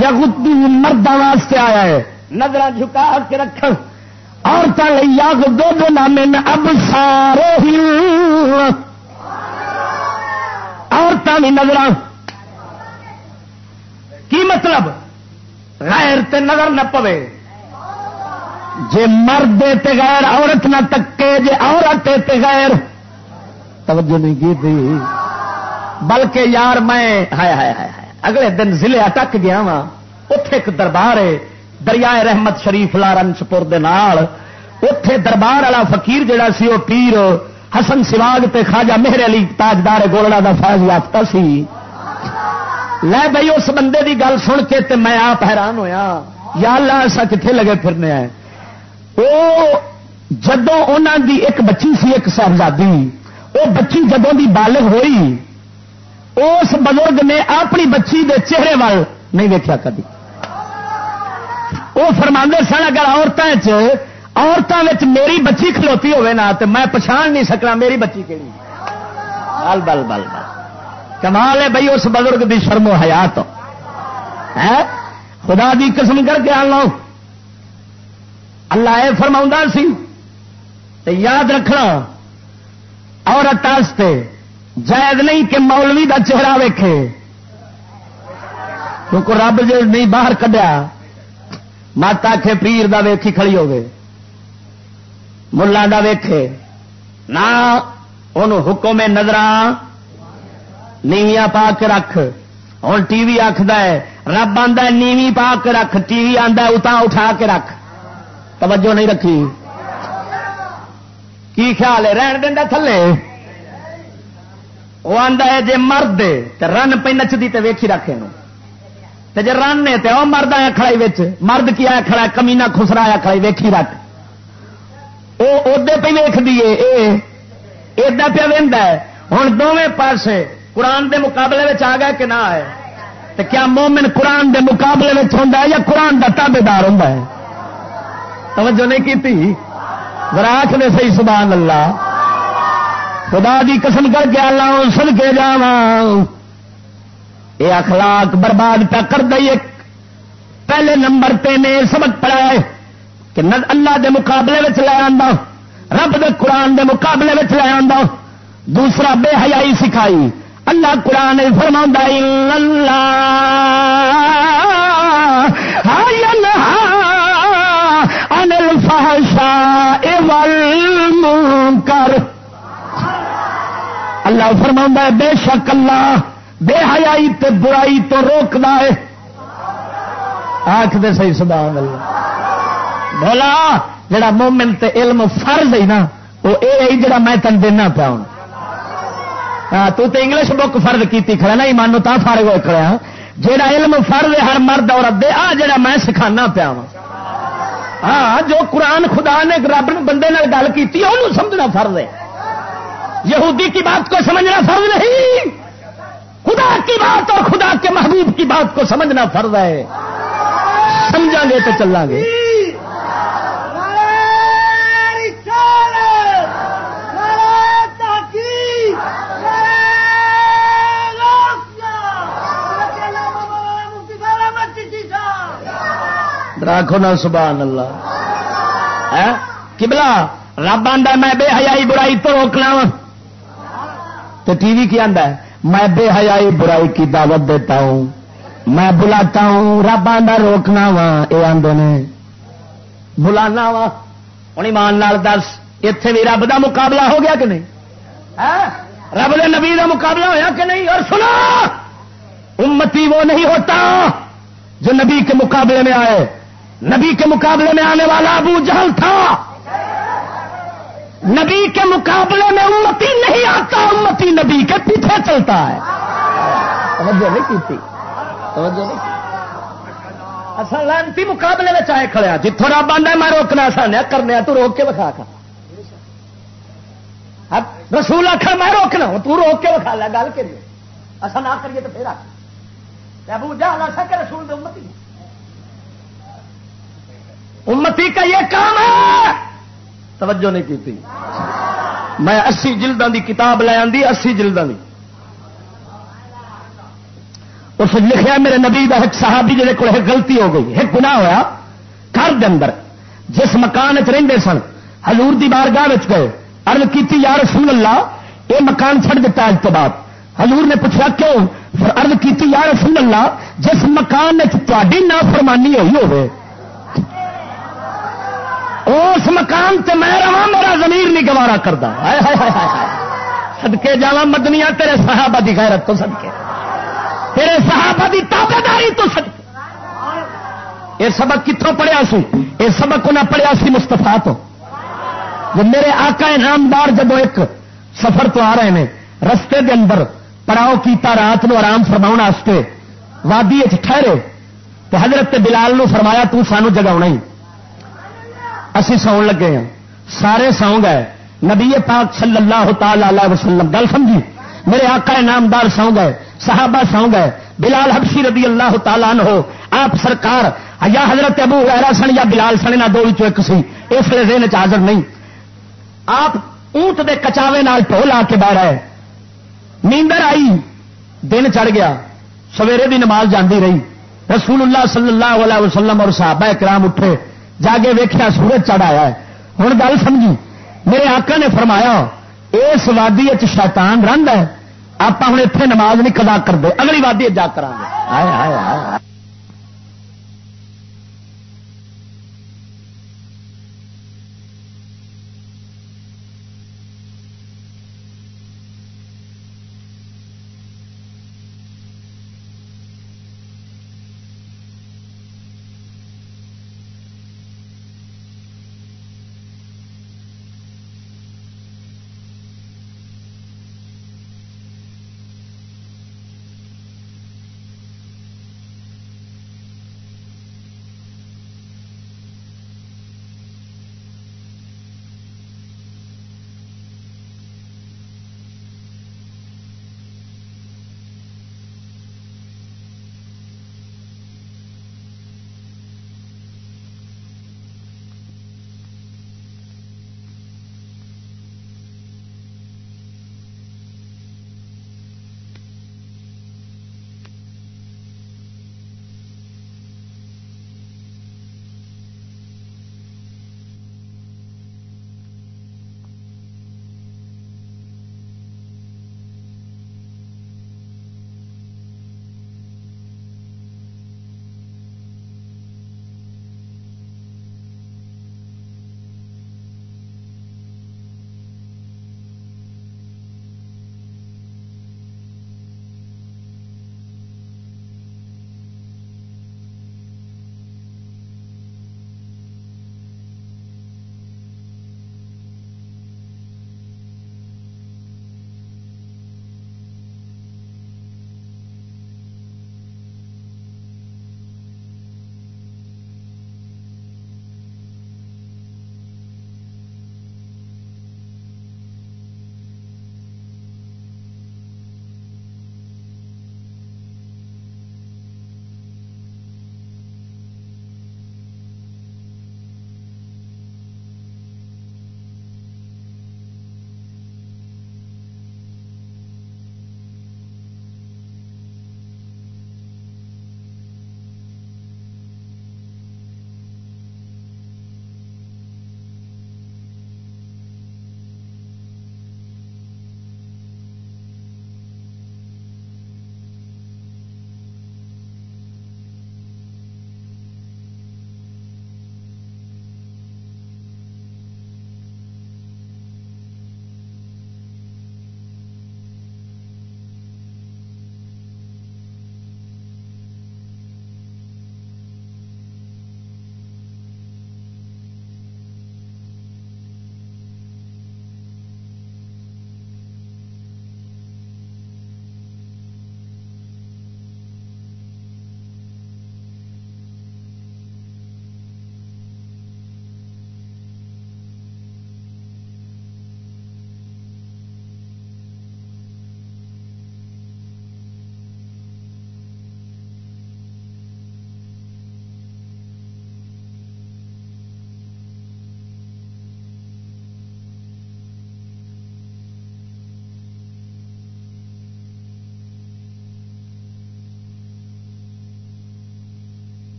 یگدو مردوں واسطے آیا ہے۔ نظر جھکا کے رکھ عورتوں یگ دودھ نہ اب سارے عورتوں بھی نظر کی مطلب؟ غیر تے نظر نہ پوے۔ جے مرد تے غیر، عورت نہ تکے۔ جے عورت تے غیر، توجہ نہیں کی تھی۔ بلکہ یار میں، ہائے ہائے ہائے اگلے دن ضلع اٹک گیا وا اتے ایک دربار ہے۔ دریائے رحمت شریف لارن سپور اتے دربار والا فقیر جڑا سی وہ پیر حسن سواگ تے خواجہ مہر علی تاجدار گولڑا دا فیض یافتہ سی۔ لے بھائی، اس بندے دی گل سن کے تے میں آپ حیران ہویا۔ یا اللہ، ایسا کتنے لگے پھرنے آئے وہ جدو انہوں دی ایک بچی سی، ایک صاحبزادی وہ بچی جدوں دی بالغ ہوئی، اس بزرگ نے اپنی بچی دے چہرے وال نہیں دیکھا کبھی وہ فرما سن، اگر عورتوں عورتوں میری بچی کھلوتی ہوئے نا تو میں پچھان نہیں سکنا میری بچی کہڑی بل بل بل بل۔ کمال ہے بھائی اس بزرگ دی شرم و حیات۔ خدا دی قسم کر کے آ اللہ یہ فرما سی یاد رکھنا، عورت جائز نہیں کہ مولوی دا چہرہ ویکھے، کیونکہ رب جی نہیں باہر کڈیا۔ ماتا کے پیر دا ویکھی کھڑی ہوگی ملا دا ویکھے۔ نہ انہوں حکم نظر نیویاں پا کے رکھ۔ ہوں ٹی وی آخد رب آدھا نیوی پا کے رکھ۔ ٹی وی آدھا اتا اٹھا کے رکھ۔ توجہ نہیں رکھی۔ کی خیال ہے؟ رہن دینا تھلے۔ وہ آتا ہے جی مرد رن پہ نچتی تو ویکھی رکھے جی رن ہے تو وہ مرد آیا کھڑائی مرد کی آیا کھڑا کمینا خسرا آیا کھڑائی، ویکھی رکھ۔ وہ ادے پہ ویخ دیے یہ ادا پہ وہدا ہے۔ ہوں دونوں پاسے قرآن دے مقابلے میں آ گیا کہ نہ آئے؟ تو کیا مومن قرآن دے مقابلے میں ہوتا ہے یا قرآن کا تابے دار ہوں توجہ نہیں کی تھی گراخ نے صحیح، سبحان اللہ۔ خدا دی قسم کر کے اللہ سن کے جا یہ اخلاق برباد پہ کر دئی پہلے نمبر پہ نے سبق پڑھا ہے کہ اللہ دے مقابلے میں لے آ رب دے قرآن دے مقابلے میں لے آ دوسرا بے حیائی سکھائی۔ اللہ قرآن فرما اللہ انل فہشا کر اللہ فرما بے شک اللہ بے حیائی تے برائی تو روک ہے۔ آخ دے صحیح سبحان اللہ۔ بولا، جڑا مومن تے علم فرض ہے نا، وہ یہ جڑا میں تن دینا پیا ہوں۔ ہاں، تو تے انگلش بک فرد کی کھڑا نہیں مانو تا فارغ ہوئے کھڑا جیڑا علم فرد ہر مرد اور دے، آ جڑا میں سکھانا پیا ہاں جو قرآن خدا نے رب بندے گل کی انہوں سمجھنا فرض ہے۔ یہودی کی بات کو سمجھنا فرض نہیں۔ خدا کی بات اور خدا کے محبوب کی بات کو سمجھنا فرض ہے۔ سمجھا گے تو چلا گے۔ راکھو نا، سبحان اللہ۔ کبلا رب آدھا میں بے حیائی برائی تو روکنا وا۔ تو ٹی وی کی آدھا میں بے حیائی برائی کی دعوت دیتا ہوں۔ میں بلاتا ہوں رب آدھا روکنا وا یہ آدھے نے۔ بلانا وا۔ ہوں ایمان نال دس اتے بھی رب دا مقابلہ ہو گیا کہ نہیں؟ ہاں؟ رب دے نبی دا مقابلہ ہویا کہ نہیں؟ اور سنا امتی وہ نہیں ہوتا جو نبی کے مقابلے میں آئے۔ نبی کے مقابلے میں آنے والا ابو جہل تھا۔ نبی کے مقابلے میں امتی نہیں آتا، امتی نبی کے پیچھے چلتا ہے۔ توجہ نہیں کی تھی توجہ نہیں اصل لانتی مقابلے میں چاہے کھڑیا ہاں۔ جتوں رب آدھا میں روکنا سانے کرنے ہاں۔ تو روک کے بکھا کر ہاں، رسول آخر میں روکنا ہوں، تو روک کے بکھا لیا گل کے لیے اصا نہ کریے تو پھر ابو جا لا سکے رسول امتی امتی کا یہ کام ہے۔ توجہ نہیں کی تھی میں اسی جلدوں کی کتاب لے آئی اسی جلدوں کی اس لکھا میرے نبی کا ایک صحابی جہے کو گلتی ہو گئی، ایک گنا ہوا گھر دے اندر۔ جس مکان چ سن ہزور کی بارگاہ گئے ارد کی یا رسول اللہ یہ مکان چھڑ دیتا اج تو بعد۔ حضور نے پوچھا، کیوں؟ ارد کی یا رسول اللہ، جس مکان تاری نا فرمانی ہوئی ہوئے اس مکان سے میں رہا میرا زمین نہیں گوارا کرتا سدکے جا مدنیا تیرے صحابہ دی غیرت تو سدکے تیرے صحابہ دی تابے داری تو سدکے یہ سبق کتوں پڑھیا سی؟ یہ سبق انہیں پڑھیا سی مستفا تو۔ جو میرے آقا انعامدار جب ایک سفر تو آ رہے ہیں رستے دے اندر پڑاؤ کیتا، رات نو آرام فرما وادی ٹھہرے، تو حضرت بلال نو فرمایا، تو سانو جگا ہی۔ اسی سو لگے ہیں۔ سارے سو گئے نبی پاک صلی اللہ تعالی علیہ وسلم، گل سمجھی؟ میرے آقا نامدار سو گئے صحابہ سو گئے بلال حبشی رضی اللہ تعالیٰ ہو آپ سرکار، یا حضرت ابو غیرا سن یا بلال سن نہ دو ایک سی۔ اس لیے دن حاضر نہیں۔ آپ اونٹ دے کچاوے نال ٹو لا کے باہر آئے۔ نیندر آئی، دن چڑھ گیا۔ سویرے بھی نماز جاندی رہی۔ رسول اللہ صلی اللہ علیہ وسلم اور صحابہ کرام اٹھے۔ جا کے ویخیا سورج چڑھایا ہے۔ ہوں گل سمجھی۔ میرے آقا نے فرمایا، اس وادی شیطان رنگ ہے۔ آپ ہوں اتنے نماز نہیں کدا کرتے اگلی وادی جا کر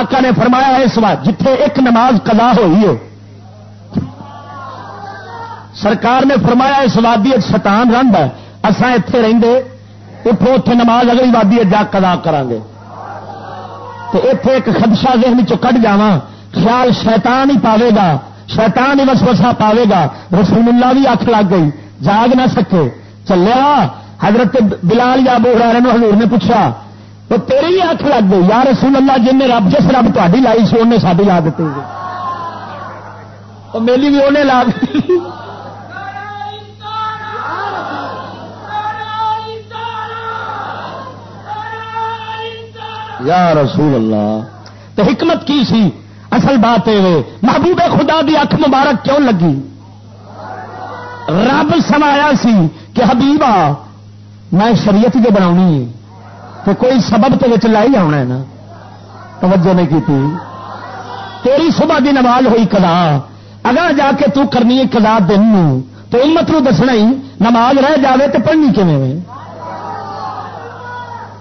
آقا نے فرمایا اس بات جتھے ایک نماز قضا ہوئی ہے۔ سرکار نے فرمایا اس وادی ایک شیطان رنگ ہے۔ اسان اتے رہتے اٹھو اتے نماز اگلی وادی جا کدا کرا گے تو اتے ایک خدشہ ذہن چ کٹ خیال شیطان ہی پاوے گا، شیطان ہی وسوسا پاوے گا۔ رسول اللہ بھی اکھ لگ گئی، جاگ نہ سکے۔ چلیا، حضرت بلال یا بو رہے حضور نے پوچھا تو تیری ہی اکھ لگ گئی۔ یا رسول اللہ، جن نے رب، جس رب تاری لائی سی، انہیں ساری لا دیتی تو میلی بھی انہیں لا دی یا رسول اللہ، تو حکمت کی سی؟ اصل بات ہے، محبوب خدا دی اکھ مبارک کیوں لگی؟ رب سمایا سی کہ حبیبا میں شریعت جو بنا ہے۔ تو کوئی سبب تو لائی آنا ہے نا؟ توجہ نہیں کی تھی تیری صبح دی نماز ہوئی کلا اگر جا کے تو کرنی ہے کلا دن تو امت نو دسنا ہی، نماز رہ جاوے تو پڑھنی کیون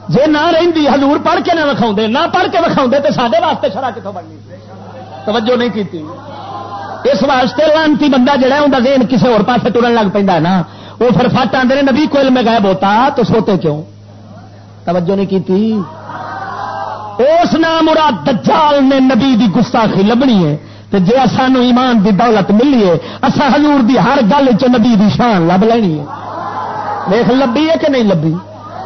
جی نہ رہی حضور پڑھ کے نہ وکھاؤ نہ پڑھ کے وکھاؤ تو سارے واسطے شرح کتوں بننی؟ توجہ نہیں کی اس واسطے لانتی بندہ جہا ہوں دین کسی اور پاس ٹرن لگ پہ نا۔ وہ پھر فٹ آدھے نبی کوئل میں غائب ہوتا، تو سوتے کیوں؟ توجہ نہیں کی اس نام مراد دجال نے نبی دی گستاخی لبنی ہے تو جی سانو ایمان دی دولت ملی ہے اصا حضور دی ہر گل چ نبی دی شان لب لینی ہے۔ دیکھ، لبی ہے کہ نہیں لبی؟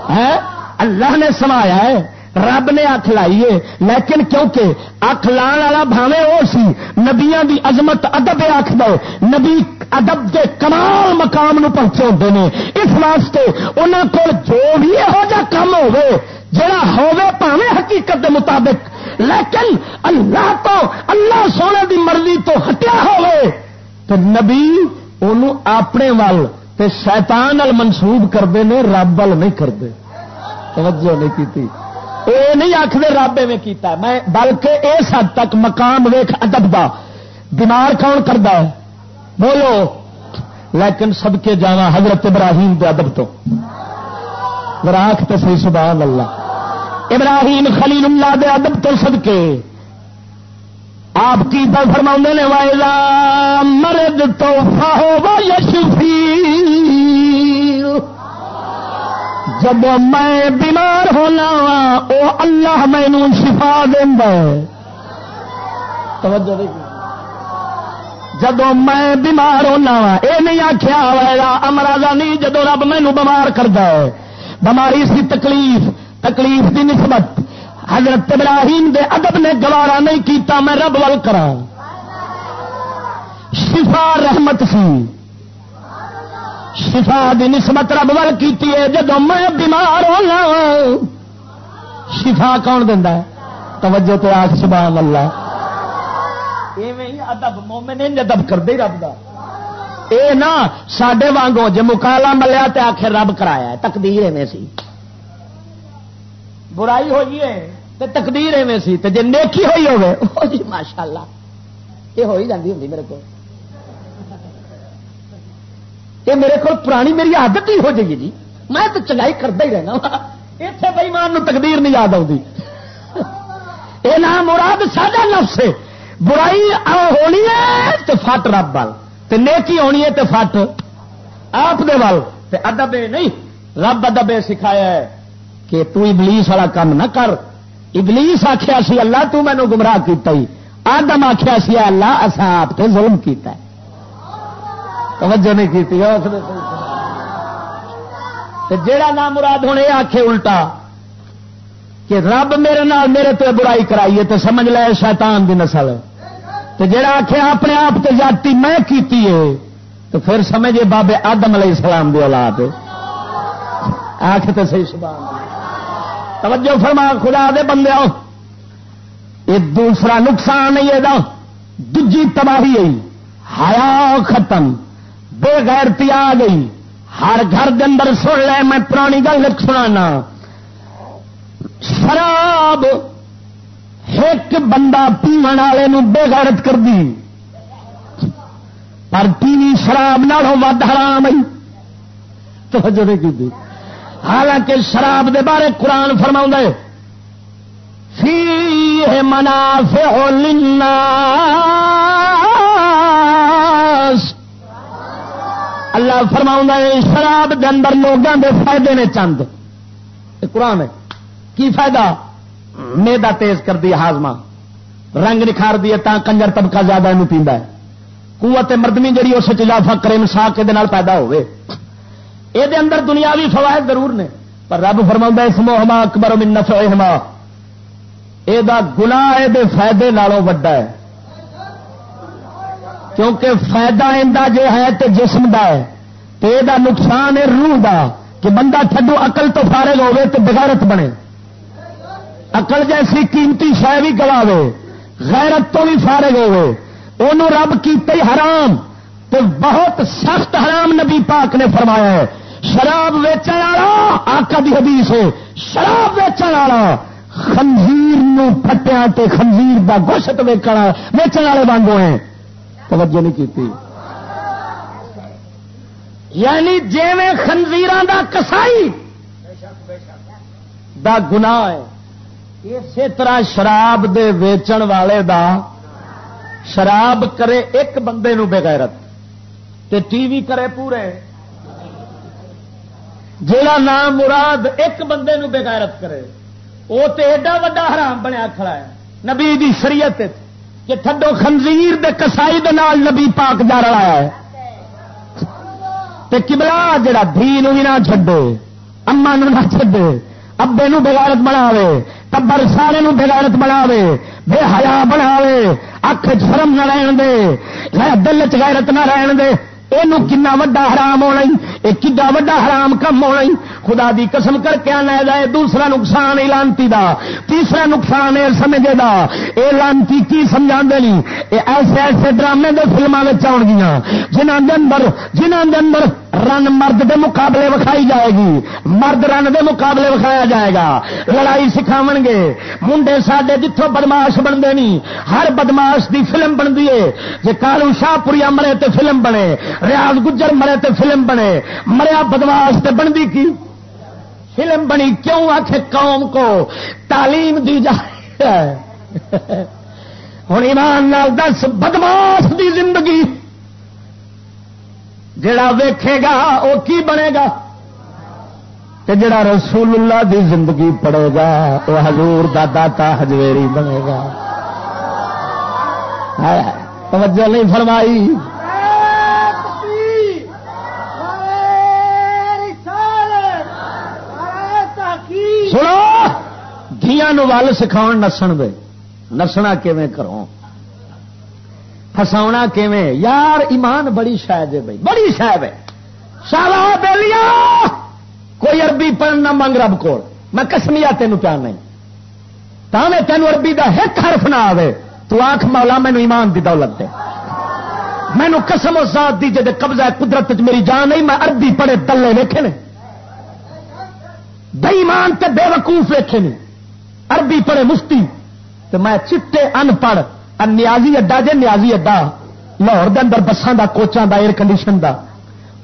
ہے اللہ نے سمایا ہے۔ رب نے اکھ لائیے لیکن کیونکہ اکھ لان والا بھاوے وہ سی نبیا دی عظمت ادب اکھ دو نبی ادب کے کمال مقام نو پہنچے ہوتے ہیں اس واسطے انہوں کو جو بھی یہو جا کام ہوے جڑا ہوے پاوے حقیقت دے مطابق۔ لیکن اللہ تو، اللہ سونے دی مرضی تو ہٹیا ہوے تو نبی انہوں اپنے وال تے شیطان ال منسوب کرتے ہیں رب ول نہیں کرتے توجہ نہیں کی یہ نہیں آخر رب ایویں کیتا میں بلکہ اس حد تک مقام ویخ ادب دا۔ بیمار کون کرتا ہے؟ بولو۔ لیکن سب کے جانا حضرت ابراہیم دے ادب تو۔ راک تو سی سبحان اللہ۔ ابراہیم خلیل اللہ دے ادب تو سب کے آپ کی تو فرما نے وائلا مرد تو فاہو یشفی جب میں بیمار ہونا وا اللہ مینو شفا جب میں بیمار ہونا وا یہ نہیں آخیا ہوا امراضا نہیں جدو رب مینو بمار کرتا ہے۔ بماری سی تکلیف تکلیف کی نسبت۔ حضرت ابراہیم دے ادب نے گوارا نہیں کیتا، میں رب ول کرا شفا رحمت سی۔ شفا دی نسبت رب ول کی جب میں بیمار ہونا شفا کون دینا توجہ تو آخ، سبحان اللہ۔ ادب، مومن ادب کرتے رب کا اے نا سڈے وانگو جی مکالا ملیا تو آخر رب کرایا تقدیر ایویں سی۔ برائی ہوئی ہے تو تقدیر ایویں سی تو جی نیکی ہوئی ہوگی جی ماشاء اللہ یہ ہو ہی جاتی ہوں میرے کو یہ میرے کو پرانی میری عادت ہی ہو جائے جی۔ میں تو چنگائی کرتا ہی رہنا اتنے بئیمان تقدیر نہیں یاد آتی یہ نام مراد ساڈا نفس ہے۔ برائی ہونی ہے تو فٹ رب وال۔ نیکی ہونی ہے تو فٹ آپ دے وال۔ ادب نہیں، رب ادب سکھایا ہے کہ تو ابلیس والا کام نہ کر۔ ابلیس آخیا سی اللہ تو مینو گمراہ کیتا ہی۔ آدم آخیا سی اللہ اصا آپ تے ظلم کیتا ہے۔ توجہ نہیں کی جیڑا نام مراد ہونے آخے الٹا کہ رب میرے نال میرے تو برائی کرائیے تو سمجھ لے شیطان دی نسل تو جڑا آخے اپنے آپ سے جاتی میں کیتی ہے، تو پھر سمجھے بابے آدم علیہ السلام دی اولاد آخ تو صحیح سبحان توجہ فرما، خدا دے بندے آؤ۔ یہ دوسرا نقصان نہیں یہ دجی تباہی آئی ہایا ختم۔ بے غیرتی آ گئی۔ ہر گھر کے اندر سن لے، میں پرانی گل سنا شراب ایک بندہ پیو والے بے غیرت کر دی پر ٹی وی شراب نالوں ود حرام آئی۔ توجہ نہیں کی حالانکہ شراب دے بارے قرآن فرما فی منافع للناس۔ اللہ فرماؤں شراب دے اندر لوگوں دے فائدے نے چند۔ قرآن ہے۔ کی فائدہ؟ میدا تیز کر دی ہاضمہ۔ رنگ نکھار دیے تا کنجر طبقہ زیادہ یہ پیندا ہے۔ قوت مردمی جڑی اس اضافہ کرے مسا کے پیدا ہوئے۔ یہ اندر دنیاوی فوائد ضرور نے۔ پر رب فرما اس موہما اکبر من نفعہما۔ اے دا گناہ اے دے فائدے نالوں وڈا ہے۔ کیونکہ فائدہ اندا جے ہے تے جسم دا ہے۔ تے دا نقصان ہے روح دا۔ کہ بندہ تھڈو عقل تو فارغ ہوے تے بغیرت بنے۔ عقل جیسی قیمتی شہ بھی گواوے، غیرت تو بھی فارغ ہوے انہوں رب کیتے حرام۔ تو بہت سخت حرام نبی پاک نے فرمایا ہے۔ شراب ویچن والا آقا دی حدیث ہے۔ شراب ویچن والا خنزیر پٹیا تے خنزیر دا گوشت ویچن والے بانگ ہوئے توجہ نہیں کی یعنی جی خنزیر دا کسائی دا گناہ ہے۔ اسی طرح شراب دے ویچن والے دا شراب کرے ایک بندے نو بغیرت تے ٹی وی کرے پورے۔ جا نام مراد ایک بندے نو بغیرت کرے وہ تو ایڈا وا حرام بنیا کھڑا ہے۔ نبی دی شریعت کہ تھڈو خنزیر دے کسائی دے نال نبی پاک جا رہا ہے۔ تے کبلا جڑا دھی بھی نہ چھڈے اما نو نہ چھڈے، ابے نو بغیرت بناوے ٹبر سارے نو بغیرت بناوے، بے حیا بناوے، اکھ شرم نہ رہن دے دل چ غیرت نہ رہن دے۔ یہ کنا وا حرام ہونا یہ کڈا وا حرام کم ہونا خدا دی قسم کر کے آنا ہے دوسرا نقصان یہ لانتی دا، تیسرا نقصان یہ سمجھے دا۔ اے لانتی کی سمجھا دینی اے ایسے ایسے ڈرامے دے فلموں میں آن گیا جنہوں جنہ اندر جنہوں اندر رن مرد دے مقابلے وکھائی جائے گی۔ مرد رن دے مقابلے وکھایا جائے گا۔ لڑائی سکھاو گے۔ منڈے سڈے جتوں بدماش بنتے نہیں ہر بدماش دی فلم بنتی ہے۔ جی کالو شاہ پوری مرے تے فلم بنے، ریاض گجر مرے تے فلم بنے، مریا بدماش تے بنتی کی؟ فلم بنی کیوں؟ آخ قوم کو تعلیم دی جائے۔ ہوں ایمان نال دس، بدماش دی زندگی۔ جڑا ویکھے گا وہ کی بنے گا؟ جڑا رسول اللہ دی زندگی پڑے گا وہ حضور دا داتا ہجویری بنے گا۔ توجہ نہیں فرمائی؟ سنو دیا ول سکھاؤ نسن دے نسنا کیویں کرو فساونا کیویں؟ یار، ایمان بڑی شاید ہے بھائی، بڑی شاید ہے۔ سالا بےلیا کوئی عربی پڑھنا منگ رب کو میں کسمیا تینوں پیار نہیں۔ تا میں تینوں عربی دا ایک حرف نہ آئے تو آخ مولا مینو ایمان دی دولت دے۔ مینو قسم و ذات دی جی قبضہ قدرت میری جان نہیں، میں عربی پڑھے تلے ویکھے نے۔ بےمان تے بے وقوف ویکھے نے۔ عربی پڑھے مفتی۔ تو میں چٹے ان پڑھ نیازی اڈا جے نیازی اڈا، لاہور دے اندر بسان دا، کوچاں دا ایئر کنڈیشن دا۔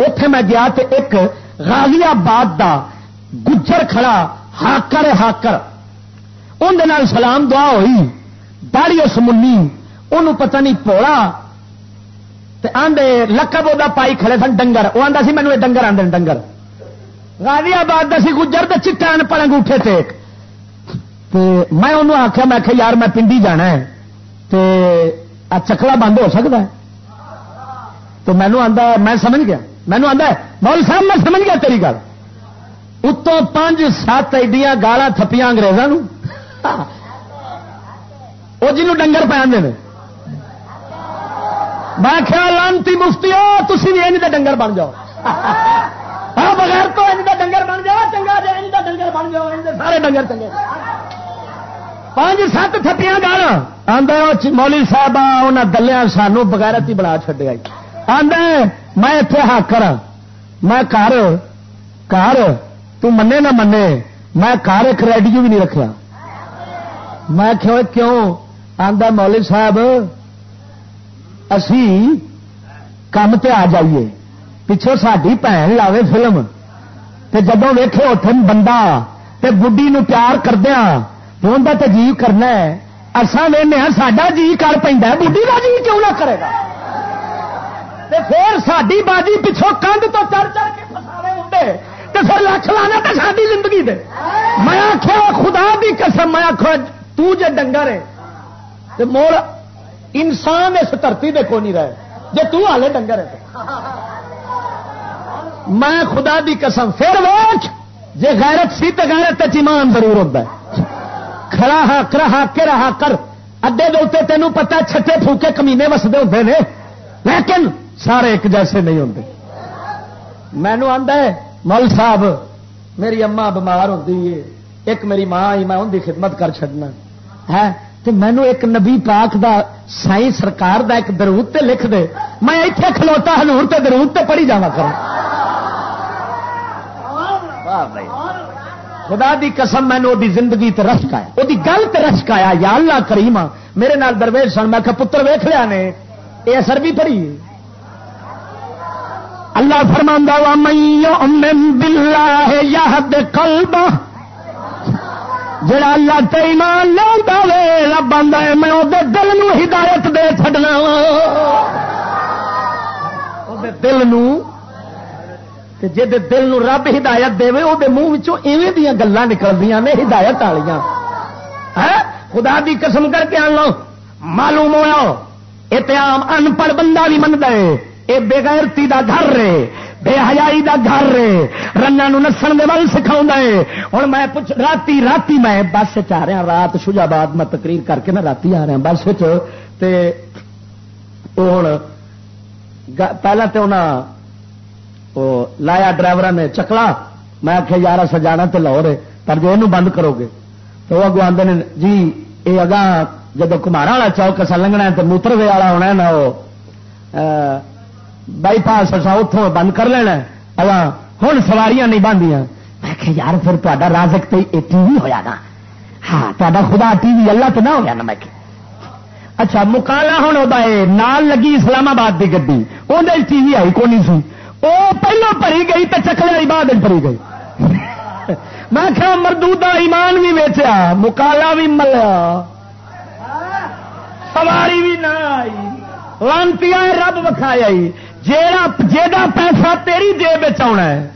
اتے میں گیا تے ایک غازی آباد دا گجر کھڑا، ہاکر ہاکر۔ اندر سلام دعا ہوئی داڑی اس منی انہوں پتہ نہیں پوڑا۔ آدھے لقب وہ پائی کھڑے سن، ڈنگر۔ وہ آتا سی مینو ڈنگر آدھے ڈنگر۔ غازی آباد سی، گجر تو چٹان پڑ انگوٹھے تے میں انہوں آخیا میں آخیا یار، میں پنڈی جانا ہے۔ تے چکلا بند ہو سکتا ہے۔ تو مینو آتا میں سمجھ گیا۔ مینو آتا مول صاحب، میں سمجھ گیا تیری گل۔ اتوں پانچ سات ایڈیاں گالا تھپیاں اگریزوں وہ جنوں ڈنگر پہ آدھے میں خیال لانتی مفتی ہو تھی بھی یہ ڈنگر بن جاؤ۔ بغیر تو ڈنگر بن جاؤ، چنگا جی ڈنگر بن جاؤ سارے ڈنگر چنگے۔ پانچ سات تھپیاں گالا آدھا مولی صاحب انہیں دلیا سانو بغیرت ہی بنا چڈیا آدھا میں اتے ہاکر میں کر کر تنے نہ منے، میں کار ایک ریڈیو بھی نہیں رکھا میں کیوں؟ آدھا مولی صاحب، اسی کام تے آ جائیے۔ پچھو ساری بھن لاوے فلم۔ تے جدو ویخے اتن بندہ، تے بڈی نو پیار کردیا تو ان کا تجیب کرنا ہے۔ اصا وہنے ساڈا جی کر پہ بڑھی کا جی کیوں نہ کرے گا؟ پھر ساری باجی پچھوں کندھ تو چڑھ چڑھ کے فساوے ہوں تو پھر لکھ لانا تو ساری زندگی دے۔ میں آخیا خدا بھی قسم، میں آخو تے ڈنگر ہے تو مول انسان اس دھرتی دے کو نہیں رہے۔ جی تالے ڈنگر ہے میں خدا دی قسم، پھر ویچ جی غیرت سی تو غیرت ایمان ضرور ہوتا ہے۔ کھڑا ہا کرا کے رہا کر اڈے دے تینوں پتا چھٹے پھوکے کمینے وسدے ہوتے ہیں لیکن سارے ایک جیسے نہیں ہوتے مینو آدھا ہے مل صاحب میری اما بمار ہوتی ہے ایک میری ماں آئی میں ان کی خدمت کر چڈنا ہے تو مینو ایک نبی پاک دا سائی سرکار دا ایک درود تے لکھ دے میں اتنے کھلوتا ہنور تے درود تے پڑھی جا کر خدا دی قسم مینو دی زندگی تے رشک آیا وہ گل تے رشک آیا یا اللہ کریما میرے نال درویش سن، میں پتر ویخ لیا نے یہ اثر بھی پڑھی اللہ فرماندہ وا بلا ہے یاد کلب جڑا اللہ تے ایمان لا وے، رب آدھا ہے، میں وہ دل نو ہدایت دے چڈنا دل نو جی دل نو رب ہدایت دے وہ منہ ایویں دیا گلان نکلدیا نے ہدایت والیاں ہاں؟ خدا دی قسم کر کے آن لو۔ معلوم ہوا یہ آم ان پڑھ بندہ بھی منگا ہے۔ یہ بےغیرتی دا گھر رے بے حیائی دا گھر رے رنگا نسن دے ول سکھا ہے۔ ہوں میں پوچھ رات رات میں بس چ رہا ہاں، رات شجاباد میں تقریر کر کے نا رات آ رہا ہاں بس تے ہوں پہلا تو انہیں لایا ڈرائیور نے، چکلا۔ میں آخیا یار سجانا تو لاہور ہے، پر جو یہ بند کرو گے تو وہ اگو آدھے جی یہ اگاں جب کمارا والا چوک اصا لنگنا ہے، تو موتر وے والا ہونا ہے نا وہ۔ بائی پاس اصا اتوں بند کر لینا اگا ہوں سواریاں نہیں باندیاں میں کہ یار، پھر تا رازک تو یہ ٹی وی ہوا نا۔ ہاں تا خدا ٹی وی اللہ تو نہ ہوا نا، میں اچھا مکالا ہوں وہ نال لگی اسلام آباد کی گی وہ ٹی وی آئی کونی سی؟ وہ پہلو بھری گئی تو چکلے والی بعد بھری گئی۔ میں کیا مردو ایمان بھی ویچیا، مکالا بھی ملیا۔ سواری بھی نہ آئی۔ لانتی رب وکھایا جا پیسہ تیری جیب آنا ہے،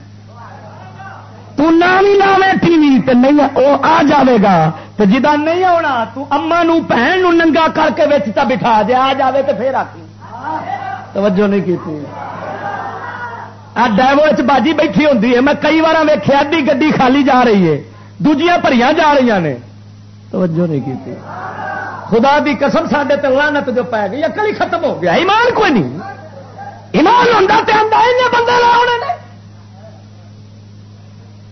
تو نہ بھی لاوے ٹی وی تو نہیں وہ آ جائے گا تو جا نہیں آنا تو اما نو بہن ننگا کر کے بچتا بٹھا دے، آ جائے تو پھر آ توجہ نہیں ڈیو باجی بیٹھی ہوتی ہے۔ میں کئی بار ویخیا ادی گی خالی جا رہی ہے۔ دوجیاں پریاں جا رہی نے۔ توجہ نہیں کی خدا دی قسم سڈے لانت جو پی گئی اکل ہی ختم ہو گیا۔ ایمان کوئی نہیں۔ ایمان ہوتا تو آدھا بندے لاؤنے نے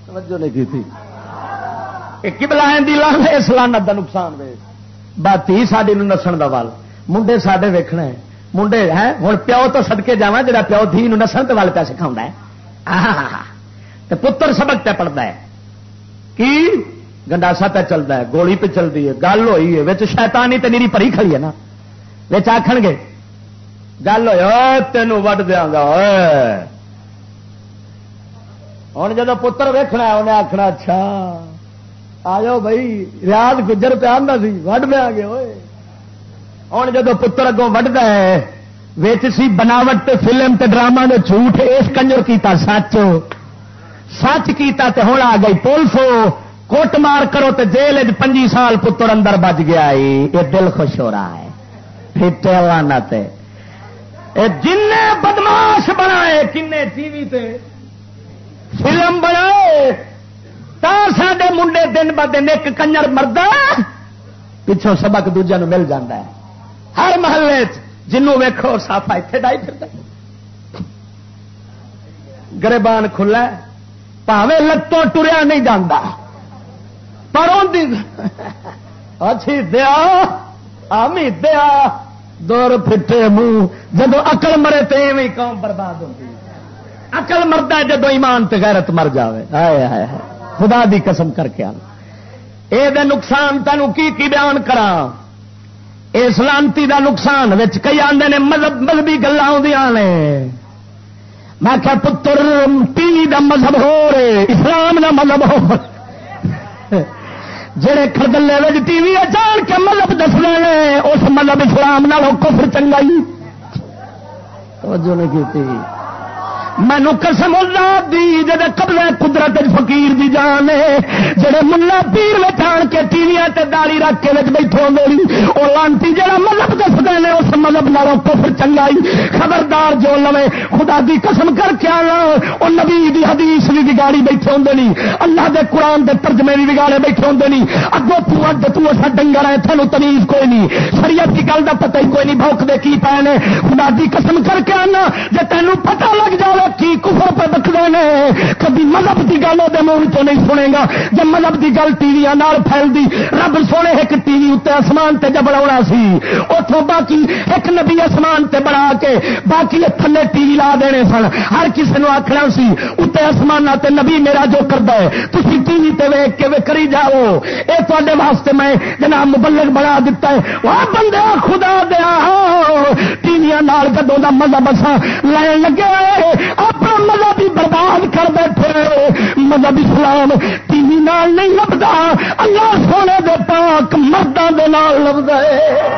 توجہ نہیں کی تھی کبلا لان اس لانت کا نقصان وے باتی ساری نسن کا ول منڈے سڈے ویکھنا ہے۔ منڈے ہے ہوں پیو تو سدکے جا جا پیو دھی نسن کے ول پہ سکھاؤں پتر سبق پہ پڑتا ہے کی گنڈاسا پہ چلتا ہے گولی پہ چلتی ہے گل ہوئی ہے شیتانی تو میری پری کھڑی ہے نا بچ آخ گے گل ہو تینوں وڈ دیا گا ہوں جب پتر ویخنا انہیں آخنا اچھا آ جاؤ بھائی ریاض گجر پہ آتا سی وڈ میں آ گئے ہوئے ہوں جب پتر اگوں وڈتا ہے ویچ سی بناوٹ تے فلم تے ڈرامہ نے جھوٹ اس کنجر کیتا، سچ۔ سچ کیتا تے ہوں آ گئی پولیسو کوٹ مار کرو تو جیل پنجی سال پتر اندر بج گیا یہ دل خوش ہو رہا ہے۔ پھر جن بدماش بنائے کن ٹی وی تے فلم بنائے۔ تا سڈے منڈے دن ب دن ایک کنجر مرد پچھوں سبق دوجے مل جاتا ہے۔ ہر محلے جنوں ویکو سافا اتنے ڈائی پھر گربان کھلا پاوے لتوں ٹریا نہیں جانا پروں اچھی دیا، آمی دیا۔ دور پھٹے منہ، جدو اقل مرے تو ایویں قوم برباد ہوتی اقل مرد ہے جدو ایمان غیرت مر جائے ہائے ہائے خدا دی قسم کر کے یہ نقصان تینوں کی کی بیان کرا یہ سلامتی دا نقصان کئی آدھے نے مذہب مذہبی گلا نے۔ میں کیا پتر پیلی دا مذہب ہو رہے، اسلام دا مذہب ہو جڑے خردلے ٹی وی اچان کے مذہب دس رہے اس مذہب اسلام نہ کفر چنگائی۔ توجہ نہیں کی مینو قسم اللہ دی، جڑے قبضہ قدرت فقیر دی جان ہے، جڑے ملا پیر لٹان کے ٹیویا تے داڑی رکھ کے بیٹھے ہوندے او لانتی جڑا مذہب دسدے نے، اس مذہب نالوں کفر چنگائی۔ خبردار جو لوے، خدا دی قسم کر کے آنا۔ او نبی دی حدیث بھی بگاڑی بیٹھے ہوندے نہیں اللہ دے قرآن دے ترجمے بھی بگاڑے بیٹھے ہوندے نہیں اگو تو اڈ تو اسا ڈنگر ہے تھانو تمیز کوئی نہیں۔ شریعت کی گل دا پتہ ہی کوئی نہیں، بھوک دے کی پے نے۔ خدا دی قسم کر کے آنا، جے تینوں پتہ لگ جاوے کی کفر پہ بکتے ہیں کبھی مذہب کی گل وہ منہ تو نہیں سنے گا۔ جب مذہب کی گل ٹی وی پھیلتی رب سونے ایک ٹی وی اتنے آسمان تے جب بنا سی اتوں باقی ایک نبی آسمان تے بنا کے باقی تھلے ٹی وی لا دینے سن۔ ہر کسی نے آخنا سی اتنے آسمان تے نبی میرا جو کرتا ہے تھی ٹی وی تے ویک کے کری جاؤ۔ یہ تے واسطے میں جناب مبلک بنا دیتا ہے۔ وہ بندے، خدا دیا ٹی وی کدوں کا مذہب اصا لین لگے اپنا مذہب ہی برباد کر بیٹھے مذہب اسلام ٹی وی نال نہیں لبدا، اللہ سونے دے پاک مردوں کے نال لبدا ہے۔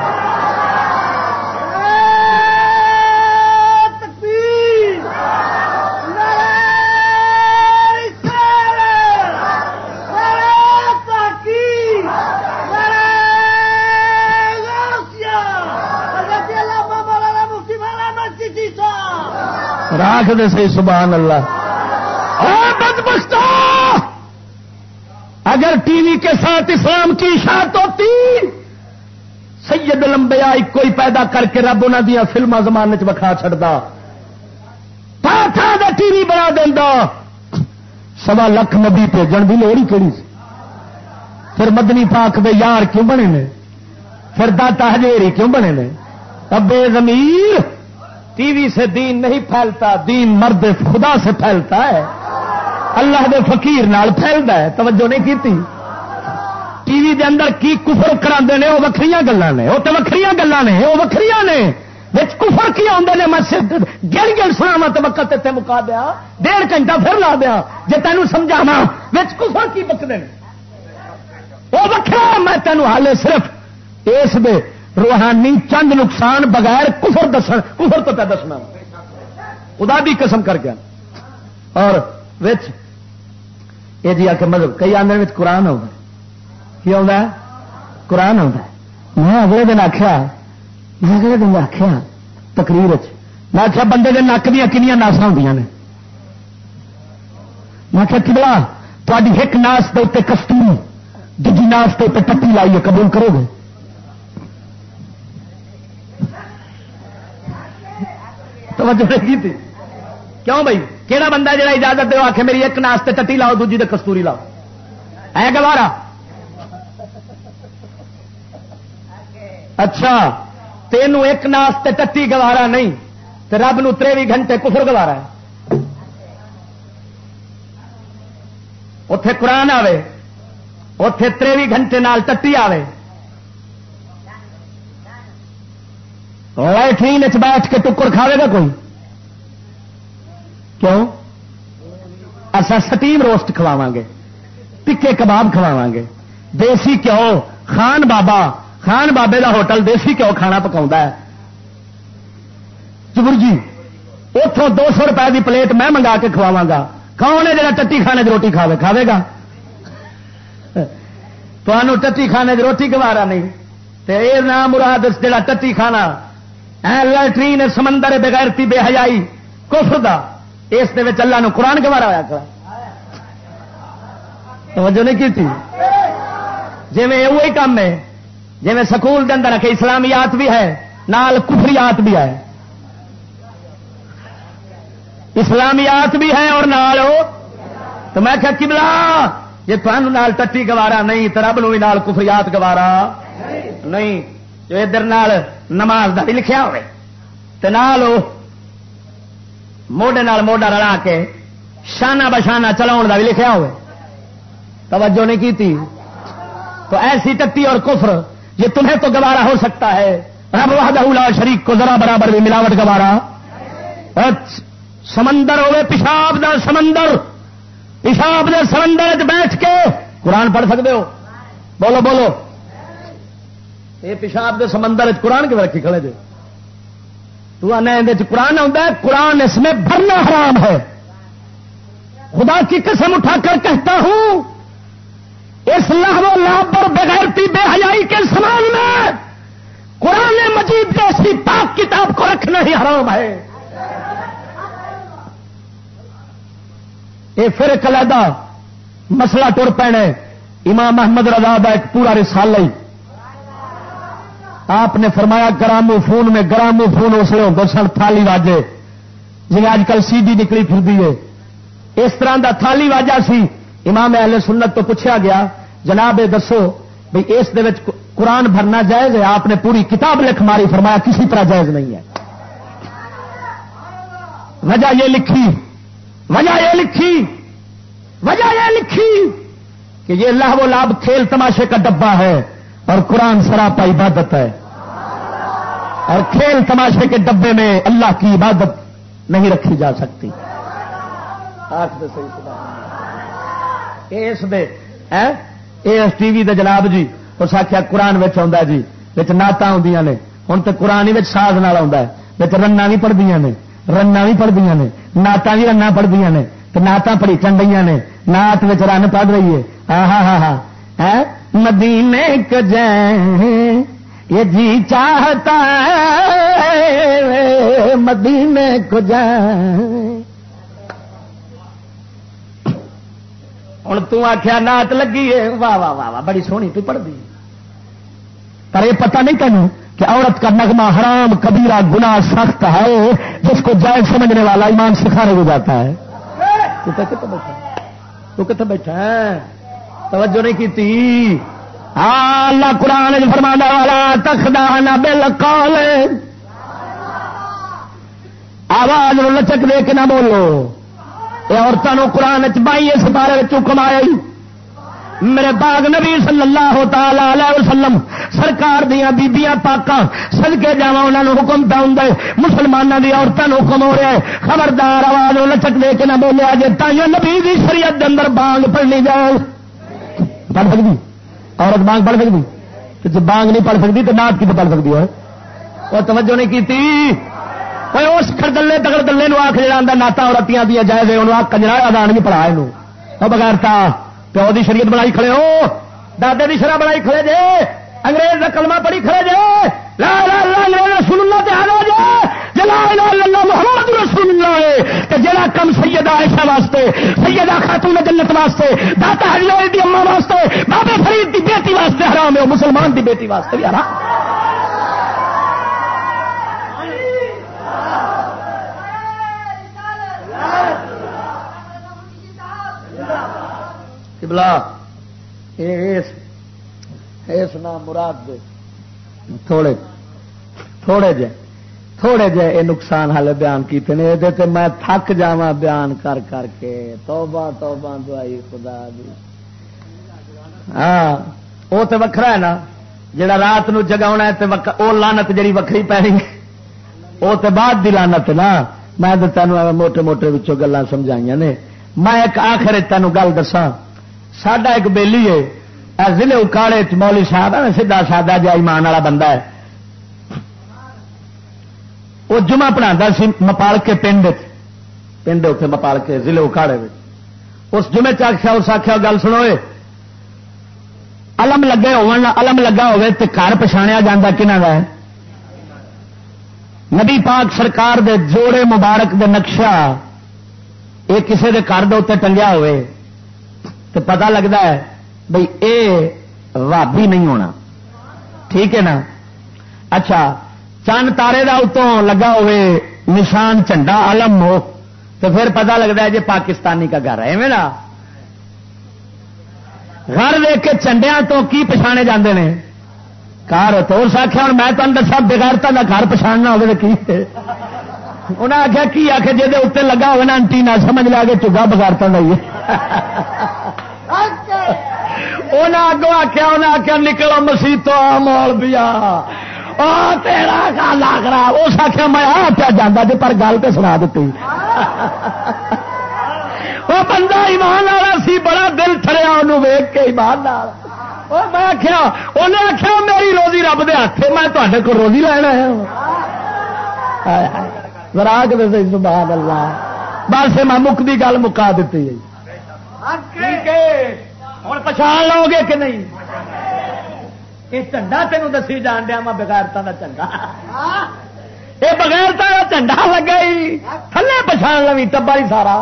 راکھ دے سی سبحان اللہ۔ اگر ٹی وی کے ساتھ اسلام کی اشاعت ہوتی، سید لمبیا کوئی پیدا کر کے رب انہوں دیا فلما زمانے چکھا چڑتا ٹی وی بنا دینا سوا لکھ نبی بھیجن کی لوڑ ہی کہڑی پھر مدنی پاک دے یار کیوں بنے نے؟ پھر داتا ہجیری کیوں بنے نے؟ ابے زمیر ٹی وی سے دین نہیں پھیلتا، دین مرد خدا سے پھیلتا ہے۔ اللہ دے فقیر نال پھیلتا ہے۔ توجہ نہیں کی ٹی وی دے اندر کی کفر کرا وہ وکری گلا نے۔ وہ تو وکری گلا نے۔ وہ وکری نے۔ بچ کفر کی آدھے نے؟ میں گل گل سنا تو وقت اتنے مکا دیا۔ ڈیڑھ گھنٹہ پھر لا دیا۔ جی تینوں سمجھاوا بچ کفر کی بکتے وہ وکرا میں تینوں حالے صرف اس دے روحانی چند نقصان بغیر کفر دس کفر تو پہ دسنا۔ خدا بھی قسم کر گیا اور وچ یہ جی آ کے مطلب کئی آدھے قرآن آ کی آ قرآن آ میں اگلے دن آخیا میں اگلے دن آخیا تقریر میں آخیا بندے کے نک دیا کنیا ناسا ہوں نے۔ میں آخیا کبلا تاری ایک ناس کے اتنے کستوری دوجی ناس کے اتنے ٹپی لائیے، قبول کرو گے؟ توجہ نہیں کی کیوں بھائی؟ کہڑا بندہ جا اجازت دے آخ میری ایک ناستے ٹٹی لاؤ، دوجی دے کستوری لاؤ۔ ہے گوارا؟ اچھا تینوں ایک ناستے ٹٹی گوارا نہیں تو رب نو تریوی گھنٹے کفر گوارا ہے۔ اتے قرآن آوے اتے تریوی گھنٹے نال ٹٹی آوے لائٹرین بیٹھ کے ٹکر کھاوے گا کوئی؟ کیوں؟ اصا سٹیم روسٹ کھواوا گے، ٹکے کباب کھواوا گے۔ دیسی کیوں؟ خان بابا، خان بابے دا ہوٹل دیسی کیوں کھانا پکاؤ چبر جی اتوں دو سو روپئے کی پلیٹ میں منگا کے کھواوا گا۔ کون ہے جا ٹٹی کھانے کی روٹی کھاوے؟ کھاوے گا؟ تو ٹٹی کھانے کی روٹی گوارا نہیں یہ نام مراد جا ٹٹی کھانا لٹرین سمندر بغیرتی بے حیائی۔ کفر دا۔ اس اللہ نو قرآن گوارا ہوا کرا۔ توجہ نہیں کی جی وہی کام ہے۔ جی سکول کے اندر اسلامیات بھی ہے، نال کفریات بھی ہے۔ اسلامیات بھی ہے اور نال تو میں کیا کبلا جی تمہیں ٹٹی گوارا نہیں تو رب نو بھی نال کفریات گوارا۔ نہیں۔ جو ادھر نماز کا بھی لکھا ہوئے موڈے موڈا رلا کے شانہ بشانہ چلاؤ کا بھی لکھا ہوئے توجہ نہیں کی تھی تو ایسی ٹٹی اور کفر یہ تمہیں تو گوارا ہو سکتا ہے رب وحدہ شریک کو ذرا برابر بھی ملاوٹ گوارا سمندر ہوئے پیشاب دا سمندر پیشاب دے سمندر بیٹھ کے قرآن پڑھ سکتے ہو بولو بولو یہ پیشاب کے سمندر قرآن کے رکھی کھڑے جی تو آنا قرآن آتا ہے، قرآن اس میں بھرنا حرام ہے۔ خدا کی قسم اٹھا کر کہتا ہوں، اس لہو لاب پر بغیرتی بے حیائی کے سامان میں قرآن مجید جیسی پاک کتاب کو رکھنا ہی حرام ہے۔ یہ پھر ایک علیحدہ مسئلہ ٹر پینے، امام محمد رضا کا ایک پورا رسالہ ہی۔ آپ نے فرمایا گرامو فون میں گرامو فون اس لیے ہوتے سن، تھالی واجے۔ جی اج کل سی ڈی نکلی پھر اس طرح کا تھالی واجا سی۔ امام اہل سنت تو پوچھا گیا، جناب یہ دسو بھائی اس قرآن بھرنا جائز ہے؟ آپ نے پوری کتاب لکھ ماری، فرمایا کسی طرح جائز نہیں ہے۔ وجہ یہ لکھی، وجہ یہ لکھی، وجہ یہ لکھی کہ یہ اللہ و لاب کھیل تماشے کا ڈبا ہے۔ اور قرآن سراپا عبادت ہے۔ اور کھیل تماشے کے ڈبے میں اللہ کی عبادت نہیں رکھی جا سکتی۔ اس ٹی وی جناب جی۔ اس آخیا قرآن آ جی۔ نعت آدی نے۔ ہوں تو قرآن ہی ساز نال آ رنا بھی پڑھتی نے۔ رنا بھی پڑھتی نے۔ نعت بھی رنا پڑھتی نے۔ نعت پڑھی چن رہی نے۔ نعت رن پڑھ رہی ہے۔ ہاں ہاں ہاں ہاں مدینے کو جائیں یہ جی چاہتا ہے، مدینے کو جائیں ہوں تخیا نعت لگی ہے، واہ واہ واہ واہ، بڑی سونی تو پڑھ دی۔ پر یہ پتہ نہیں تینوں کہ عورت کا نغمہ حرام، کبیرہ گنا سخت ہے، جس کو جائز سمجھنے والا ایمان سکھانے کو جاتا ہے۔ بیٹھا تو کتنے بیٹھا ہے؟ توجہ نہیں کی تھی ہاں، اللہ قرآن فرما والا تخدہ بل کال آواز لچک دے کے نہ بولو۔ یہ عورتوں قرآن چائی اس بارے حکم آیا میرے باغ نبی صلی اللہ تعالی وسلم، سرکار دیا بیبیاں پاکا سدکے جا انہوں حکم پاؤں مسلمانوں کی عورتوں حکم ہو رہا ہے۔ خبردار، آواز لچک دے کے نہ بولیا جی تائیوں نبی کی شریعت کے اندر بانگ پڑنی جائے۔ پڑھ سکتی۔ عورت بانگ پڑھ سکتی۔ تو جب بانگ نہیں پڑھ سکتی تو نات کی تو پڑھ سکتی ہے۔ وہ توجہ نہیں کی اس خردلے تگڑ دلے آخ جا ناتا عورتیاں دیا جائے انہوں آ کنجرا ادان بھی پڑھا یہ بغیر تا پیو کی شریعت بنائی کھڑے ہو۔ دادے کی شرح بنائی کھڑے جے۔ انگریز کا کلمہ پڑھی کھڑے جے۔ لا لا لا رسول اللہ تے آ جے۔ لا لا لا محمد رسول اللہ ہے۔ تے جڑا کم سیدہ عائشہ واسطے، سیدہ خاتون جنت واسطے، داتا ہریال دی اماں واسطے، بابے فرید دی بیٹی واسطے حرام ہے مسلمان دی بیٹی واسطے بھی حرام۔ بلا اس نام مراد دے، تھوڑے تھوڑے جے۔ تھوڑے جے یہ نقصان ہالے بیان کیتے ہیں یہ میں تھک جا بیان کر کر کے۔ توبہ توبہ، دعائی خدا دی۔ ہاں وہ تو وکھرا ہے نا جڑا رات نو جگا ہے وہ لانت جڑی وکری پی وہ تو بعد دی لانت نا، میں تے تینوں موٹے موٹے گلا سمجھائی نے۔ میں ایک آخر تینوں گل دسا سڈا ایک بےلی ہے ضلع اکاڑے مولی صاحب ہے سیدا سادہ جا ایمان والا بندہ ہے۔ وہ جمعہ پڑھا سی مپال کے پنڈ پنڈ اتنے مپال کے ضلع اکاڑے اس جمعے چکھا اس آخیا گل سنو الم لگے ہوم لگا ہوئے تو گھر پچھاڑیا جا کنہ کا نبی پاک سرکار دے جوڑے مبارک دے نقشہ یہ کسی کے گھر دے ٹنگیا ہوئے تو پتا لگتا ہے بھائی اے وابی نہیں ہونا۔ ٹھیک ہے نا؟ اچھا چند تارے کا اتوں لگا ہوئے نشان جھنڈا علم ہو تو پھر پتا لگتا ہے جی پاکستانی کا گھر ہے نا گھر دیکھ کے چنڈیا تو کی پچھانے جاندے نے کار تو آخیا ہوں میں تمہیں دسا بغیرتا کا گھر پچھاڑنا ہوگا کی انہیں آخیا کی آخ جی اتنے لگا ہوگا نا انٹی نہ سمجھ لیا کہ چگا بغیرتا کا ہی انہیں اگوں آخیا انہیں آخیا نکلو مسیح تو مول بیا تیرا گل آگرا اس آخیا میں آ پیا جانا جی پر گل تو سنا دیتی وہ بندہ ایمان والا سی، بڑا دل تھریا انہوں ویگ کے ایمان میں آخیا انہیں آخیا میری روزی رب دے ہاتھ میں تے کو روزی لینا ہے ذرا کے سبحان اللہ بس میں مکتی گل مکا دیتی ہے ہوں پچھان لو گے کہ نہیں؟ یہ چنڈا تینوں دسی جان دیا میں بغیرتا کا چنڈا یہ بغیرتا کا چنڈا لگا ہی۔ تھلے پچھان لوی ٹبا ہی سارا۔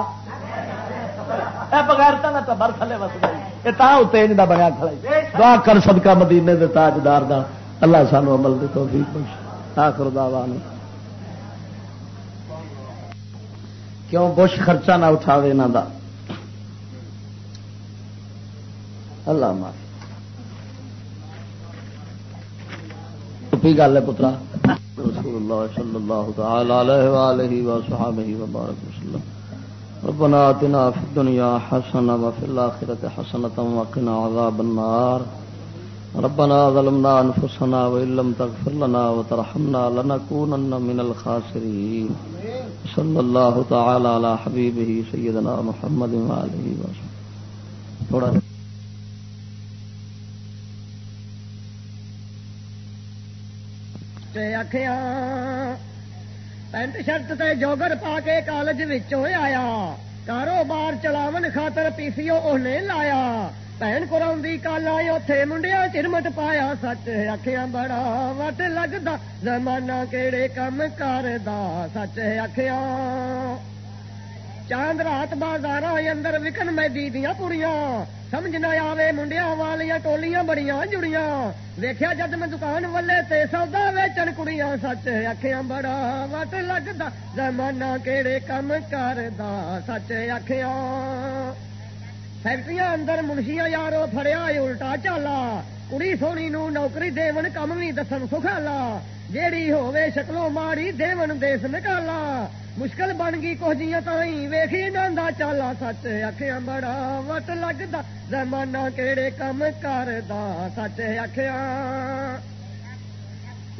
بغیرتا کا ٹبر تھلے بس گئی۔ یہ تیج کا بنیا کھڑا دعا کر صدقہ مدینے دے تاجدار دا۔ اللہ سانو عمل دے توفیق بخش آخر دعوانا کیوں بش خرچہ نہ اٹھاوے دا؟ اللہ معاف گل ہے پترا؟ رسول اللہ صلی اللہ تعالی علیہ وآلہ وصحابہ وبارک وسلم. ربنا آتنا في الدنيا حسنة وفي الآخرة حسنة وقنا عذاب النار. ربنا ظلمنا أنفسنا وإن لم تغفر لنا وترحمنا لنكونن من الخاسرين صلى الله تعالى على حبيبه سيدنا محمد وآله وسلم تھوڑا پینٹ شرٹ تے جوگر پا کے کالج آیا کاروبار چلاون خاطر پیسیو نے لایا بھن کرا کل آئے اتے منڈیا چرمٹ پایا سچ آخیا بڑا وٹ لگتا زمانہ کہڑے کم کر سچ آخیا چاند رات بازار اندر وکن میں دیدیاں پوریا سمجھ نہ آوے منڈیا والیاں ٹولیاں بڑیاں جڑیاں۔ ویخیا جد میں دکان والے تے سودا ویچن کڑیاں سچ آخیا بڑا وٹ لگتا زمانہ کہڑے کم کردا سچ آخیا فیکٹری اندر منشیا یارو فڑیا الٹا چالا۔ کڑی سونی نو نوکری دون کم بھی دسن سکھالا۔ جیڑی ہوے شکلوں ماڑی دیون دیس نکالا مشکل بن گئی کوجیاں تھی ویخی نہ چالا سچ آخیا بڑا وٹ لگتا زمانہ کہڑے کم کردا، سچ آخیا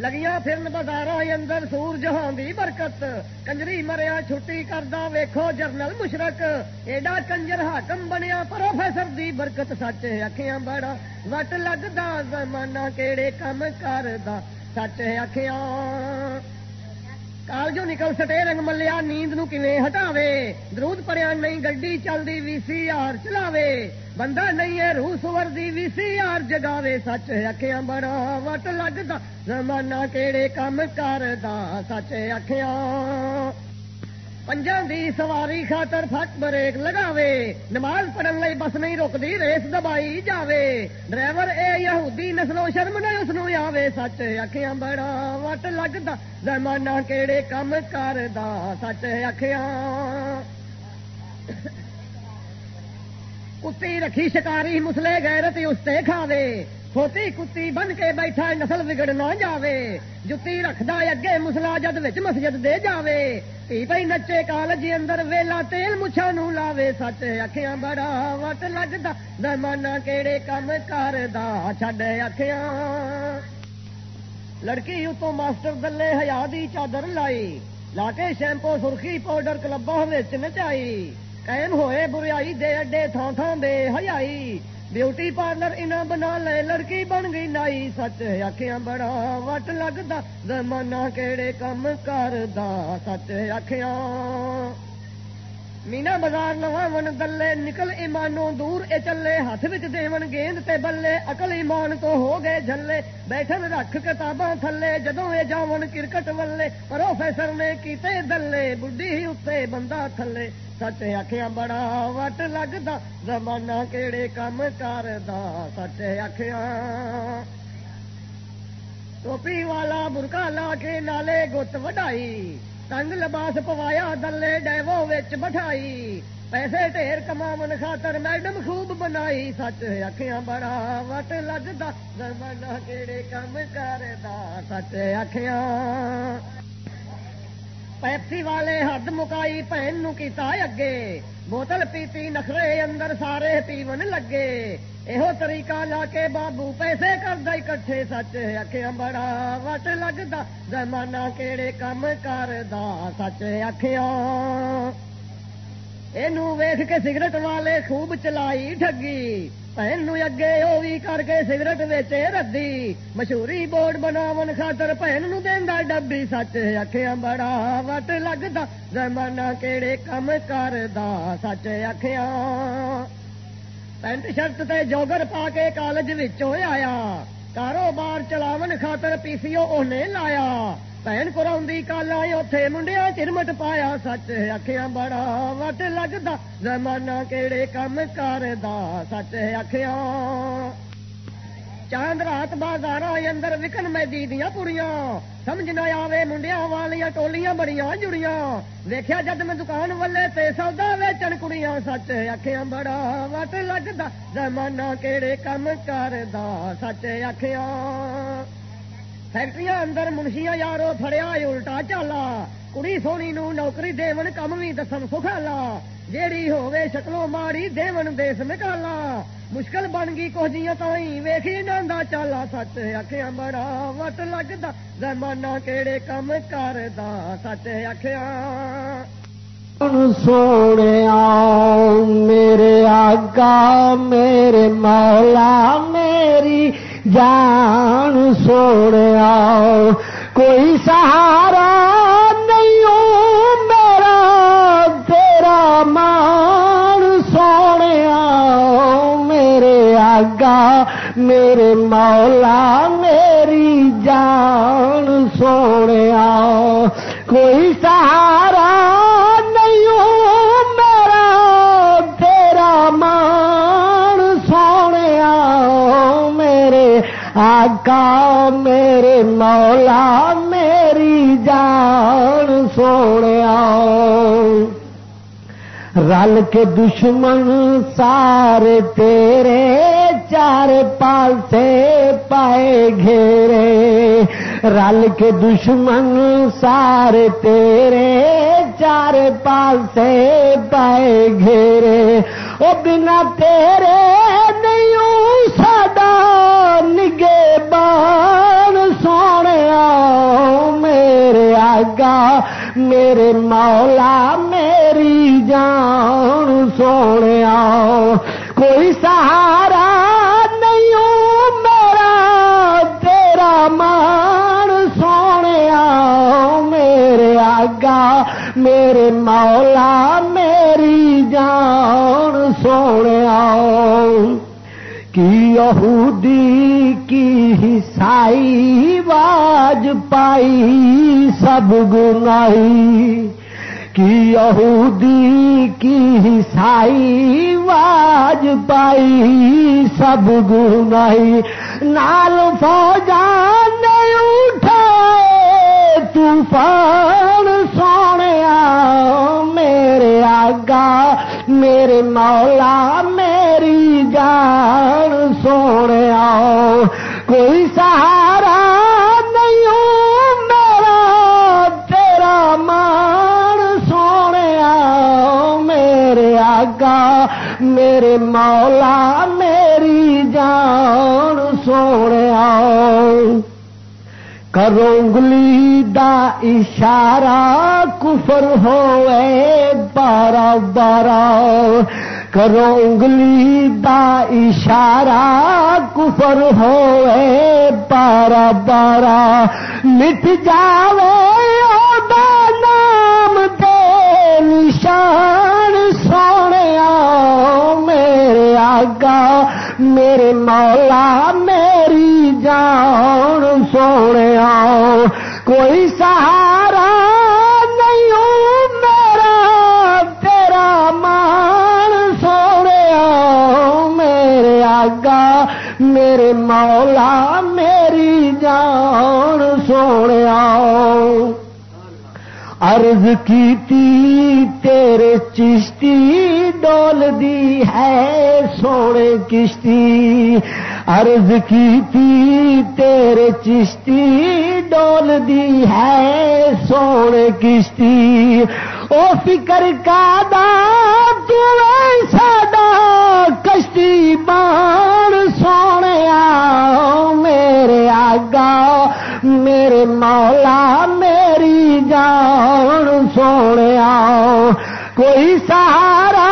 لگیا پھرن بازار اندر سور جہاں دی برکت، کنجری مریا چھٹی کردا، ویکھو جرنل مشرق۔ ایڈا کنجر حاکم بنیا، پروفیسر دی برکت، سچ آخیا بڑا وٹ لگتا زمانہ کہڑے کم کردا۔ سچ آخیا کالجو نکل سٹے رنگ ملیا نیند نو ہٹاوے درود پڑیا نہیں گڈی چلتی وی سی آر چلاوے بندہ نہیں ہے روح سور دی وی سی آر جگاوے سچ آخیا بڑا وٹ لگتا زمانہ کہڑے کام کردا سچ آخیا پنجا دی سواری خاطر فٹ بریک لگاوے نماز پڑھن لی بس نہیں رکتی ریس دبائی جاوے ڈرائیور اے یہودی نسلو شرم نے اس آوے سچ اکھیاں بڑا وٹ لگتا زمانہ کیڑے کم کردا سچ اکھیاں کتی رکھی شکاری مسلے گئے اس تے کھاوے کھوتی کتی بن کے بیٹھا نسل بگڑ نہ جاوے۔ جتی رکھدا اگے، مسلا جد وچ مسجد دے جاوے۔ تی پئی نچے کالج اندر ویلا تیل مچھا نو لاوے۔ سچ اکھیاں بڑا وٹ لگدا، زمانہ کیڑے کم کردا۔ چھڈ اکھیاں۔ لڑکی اتوں ماسٹر دلے ہیا دی چادر لائی۔ لا کے شیمپو، سرخی، پاؤڈر کلبا وچ نچائی۔ قائم ہوئے، بریائی دے اڈے تھان تھان دے ہیائی بیوٹی پارلر انہیں بنا لے لڑکی بن گئی نائی سچ آخیا بڑا وٹ لگتا زمانہ کہڑے کم کردا سچ آخیا مینا بازار لوا من دلے نکل ایمانوں دور اے چلے ہاتھ وچ دیون گیند تے بلے اکل ایمان تو ہو گئے جلے بیٹھن رکھ کتاباں تھلے جدوں اے جاون کرکٹ ولے پروفیسر نے کیتے دلے بڈھی اتنے بندہ تھلے سچ آخیا بڑا وٹ لگتا زمانہ کہڑے کام کردا سچ آخیا ٹوپی والا برکا لا کے نالے گت وڈائی تنگ لباس پوایا دلے ڈیو بٹھائی پیسے ٹھیر کما خاطر میڈم خوب بنائی سچ آخیا بڑا وٹ لگتا زمانہ کہڑے کام کردا سچ آخیا پیپسی والے حد مکائی بہن کیتا اگے بوتل پیتی نخرے اندر سارے پیون لگے یہ طریقہ لا کے بابو پیسے کردا کٹھے سچ آخیا بڑا وٹ لگتا زمانہ کہڑے کم کردا سچ آخیا ویخ کے سگرٹ والے خوب چلائی ٹگی بہن اگے وہ بھی کر کے سگرٹ ویچے ردی مشہوری بورڈ بناو خاطر بہن دینا ڈبی سچ اکھیاں بڑا وٹ لگتا زمانہ کہڑے کم کردا سچ اکھیاں پینٹ شرٹ تے جوگر پا کے کالج آیا کاروبار چلاون خاطر پیسیو اونے لایا بہن کو کال آئی اتے منڈیا چرمٹ پایا سچ اکھیاں بڑا وٹ لگتا زمانہ کہڑے کم کردا سچ اکھیاں چاند رات بازار اندر وکن میں دیا پوریاں سمجھ نہ آوے منڈیا والیاں ٹولیاں بڑیاں جڑیاں دیکھا جد میں دکان والے تے سودا ویچن کڑیاں سچ اکھیاں بڑا وٹ لگتا زمانہ کہڑے کم کردا سچ اکھیاں فیکٹری اندر منشیاں یارو فڑیا الٹا چالا کڑی سونی نو نوکری دون کم بھی دسن سکھالا جیڑی ہوے شکلوں ماڑی دیون دیس نکالا مشکل بن گئی کوجیاں تھی ویخی نہ چالا سچ آخیا بڑا وٹ لگتا زمانہ کہڑے کم کردا سچ آخیا سونے میرے آگا میرے مولا میری جان سونے کوئی سہارا نہیں میرا، تیرا مان سونے آگا میرے مولا، میری جان سونے میرے آگا میرے مولا، میری جان سونے رل کے دشمن سارے تیرے چار پاسے پائے گھیرے۔ رل کے دشمن سارے تیرے چار پاسے پائے گھیرے۔ وہ بنا تیرے نگے بان سونے میرے آگا میرے مولا، میری جان سونے کوئی سہارا نہیں میرا، تیرا مان سونے میرے آگا میرے مولا، میری جان سونے کی یہودی کی حسائی باج پائی سب گنائی کی یہودی کی حسائی واج پائی سب گنائی نال فوجان اٹھائے طوفان سونے میرے آگا میرے مولا میری جان سونے کوئی سہارا نہیں میرا، تیرا مان سونے میرے آگا میرے مولا میری جان سونے آؤ کرونگلی دا اشارہ، کفر ہوئے بارہ بارہ۔ کرو انگلی دا اشارہ، کفر ہوئے بارہ بارہ۔ مٹ جاوے دا نام دے نشان سونے میرے آگا میرے مولا، میری جان۔ عرض کی تی تیرے چشتی ڈول دی ہے سونے کشتی۔ عرض کی تی تیرے چشتی ڈول دی ہے سونے کشتی۔ او فکر کا دا ساڈا کشتی بان۔ سونے میرے آگا میرے مولا مری جان سونے کوئی سہارا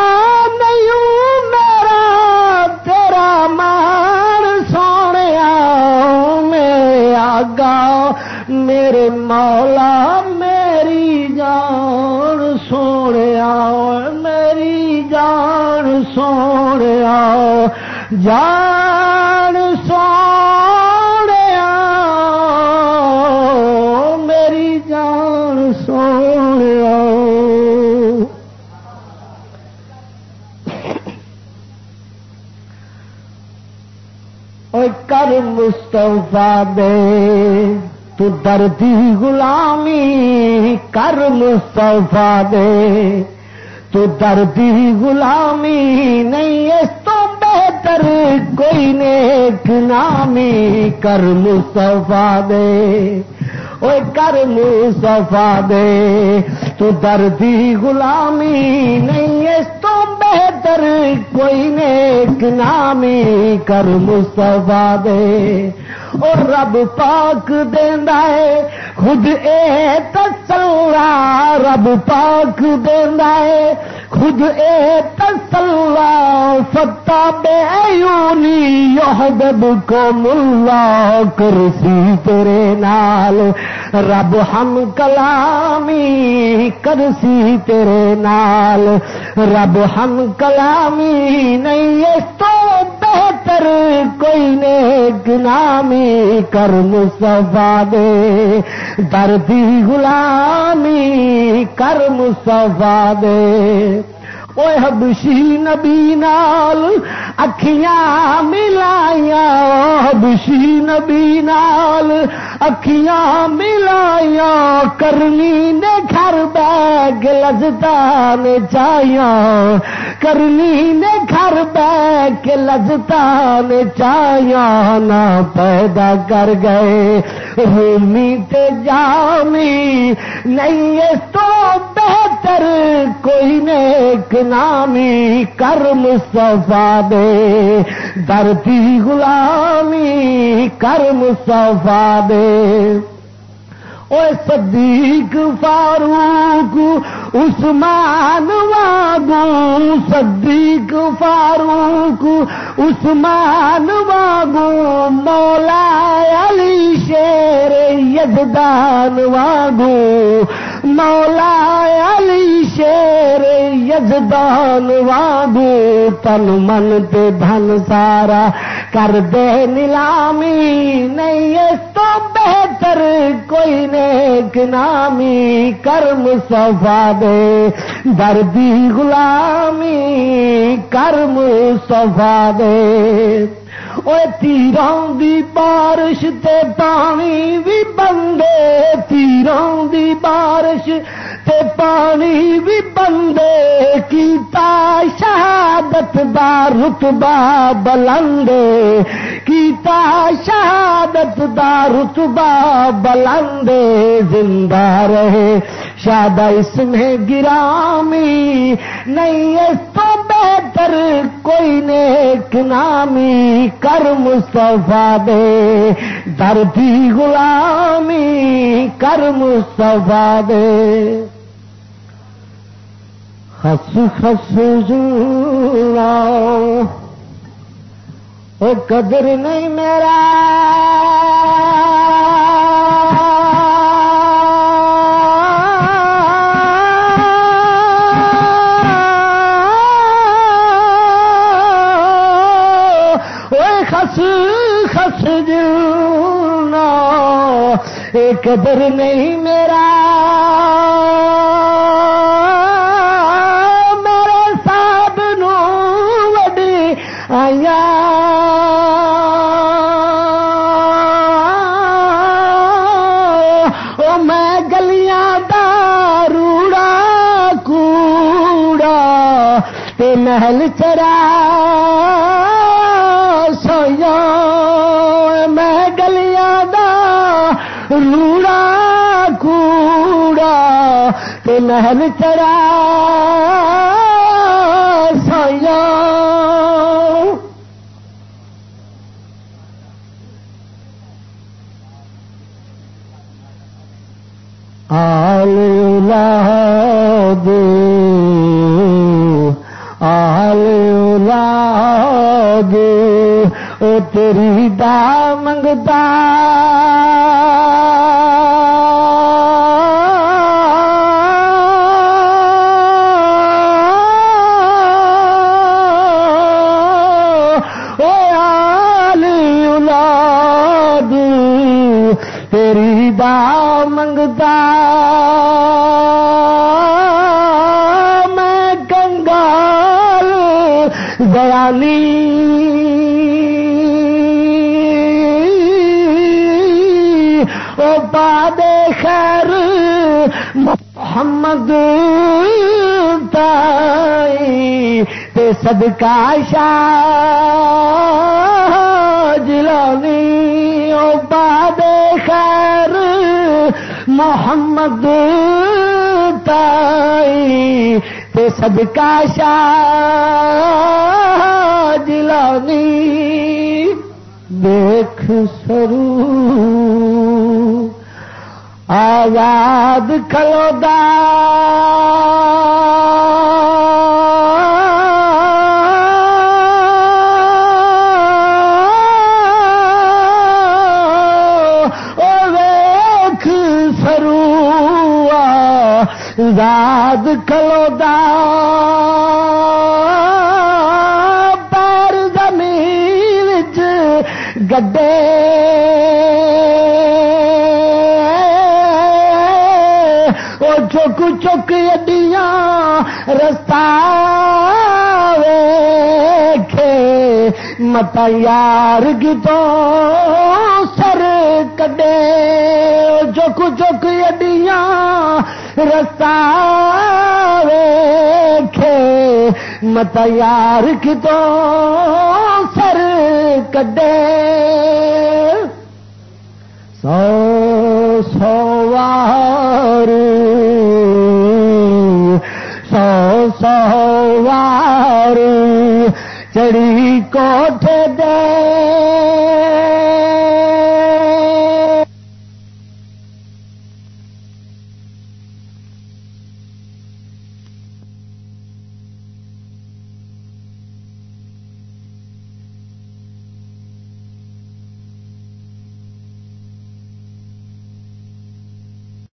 نہیں میرا، تیرا مان سونے میرے آگا میرے مولا، میری جان سونے میری جان سونے جان کر مستفا دے۔ تو دردی غلامی کر مستفا دے۔ تو دردی غلامی نہیں، اس تو بہتر کوئی نیک نامی کر مستفا دے۔ کر مستفا دے۔ تو دردی غلامی نہیں، اس تو بہتر کوئی نیک نامی کر مستفا دے۔ اور رب پاک دینا ہے، خود اے تسلا رب پاک دینا ہے۔ خود اے تسلا فتا بے یحبب کو ملا، کرسی تیرے نال۔ رب ہم کلامی، کرسی تیرے نال۔ رب ہم کلامی، نہیں، اس تو بہتر کوئی نیک نامی کر مصفا دے۔ دردی غلامی کر مصفا دے۔ اوے حبشی نبی نال اکھیاں ملائیاں حبشی نبی نال اکھیاں ملائیاں کرنی نے گھر بیگ لذتا نے چایا کرنی نے گھر بیگ لذتا نے چایا نہ پیدا کر گئے۔ رومی تے جامی، نہیں اس تو بہتر، کوئی نیک نامی کر مصطفیٰ دے۔ درتی غلامی کر مصطفیٰ دے۔ او صدیق فاروق، عثمان واگو صدیق فاروق، عثمان واگو مولا علی شیر یزدان واگو مولا علی شیر یزدان واگو تن من تے دھن سارا کر دے نیلامی، نہیں اس تو بہتر کوئی نیک نامی، کرم صفا دے دردی غلامی، کرم صفا دے۔ تیروں دی بارش تے پانی بھی بندے تیروں دی بارش تے پانی بھی بندے کیتا شہادت دا رتبہ بلندے کیتا شہادت دا رتبہ بلندے زندہ رہے شاد اس میں گرامی نہیں اس تو بہتر کوئی نیک نامی کر مصطفیٰ دے دردی غلامی کر مصطفیٰ دے۔ خس خس او قدر نہیں میرا۔ قدر نہیں میرا۔ میرے صاحب نو وڈی آیا۔ او میں گلیاں دا روڑا کوڑا تے محل چرا محل چرا سائیا آل الہ تے صدقہ شاہ جلانی او باد خیر محمد تائی تے صدقہ شاہ جلانی دیکھ سرو آزاد کلودا ویخ رستہ ویکھے، متا یار گیتوں سر کڈے چک چک اڈیاں رستہ ویکھے، متا یار کتوں سر کڈے۔ کو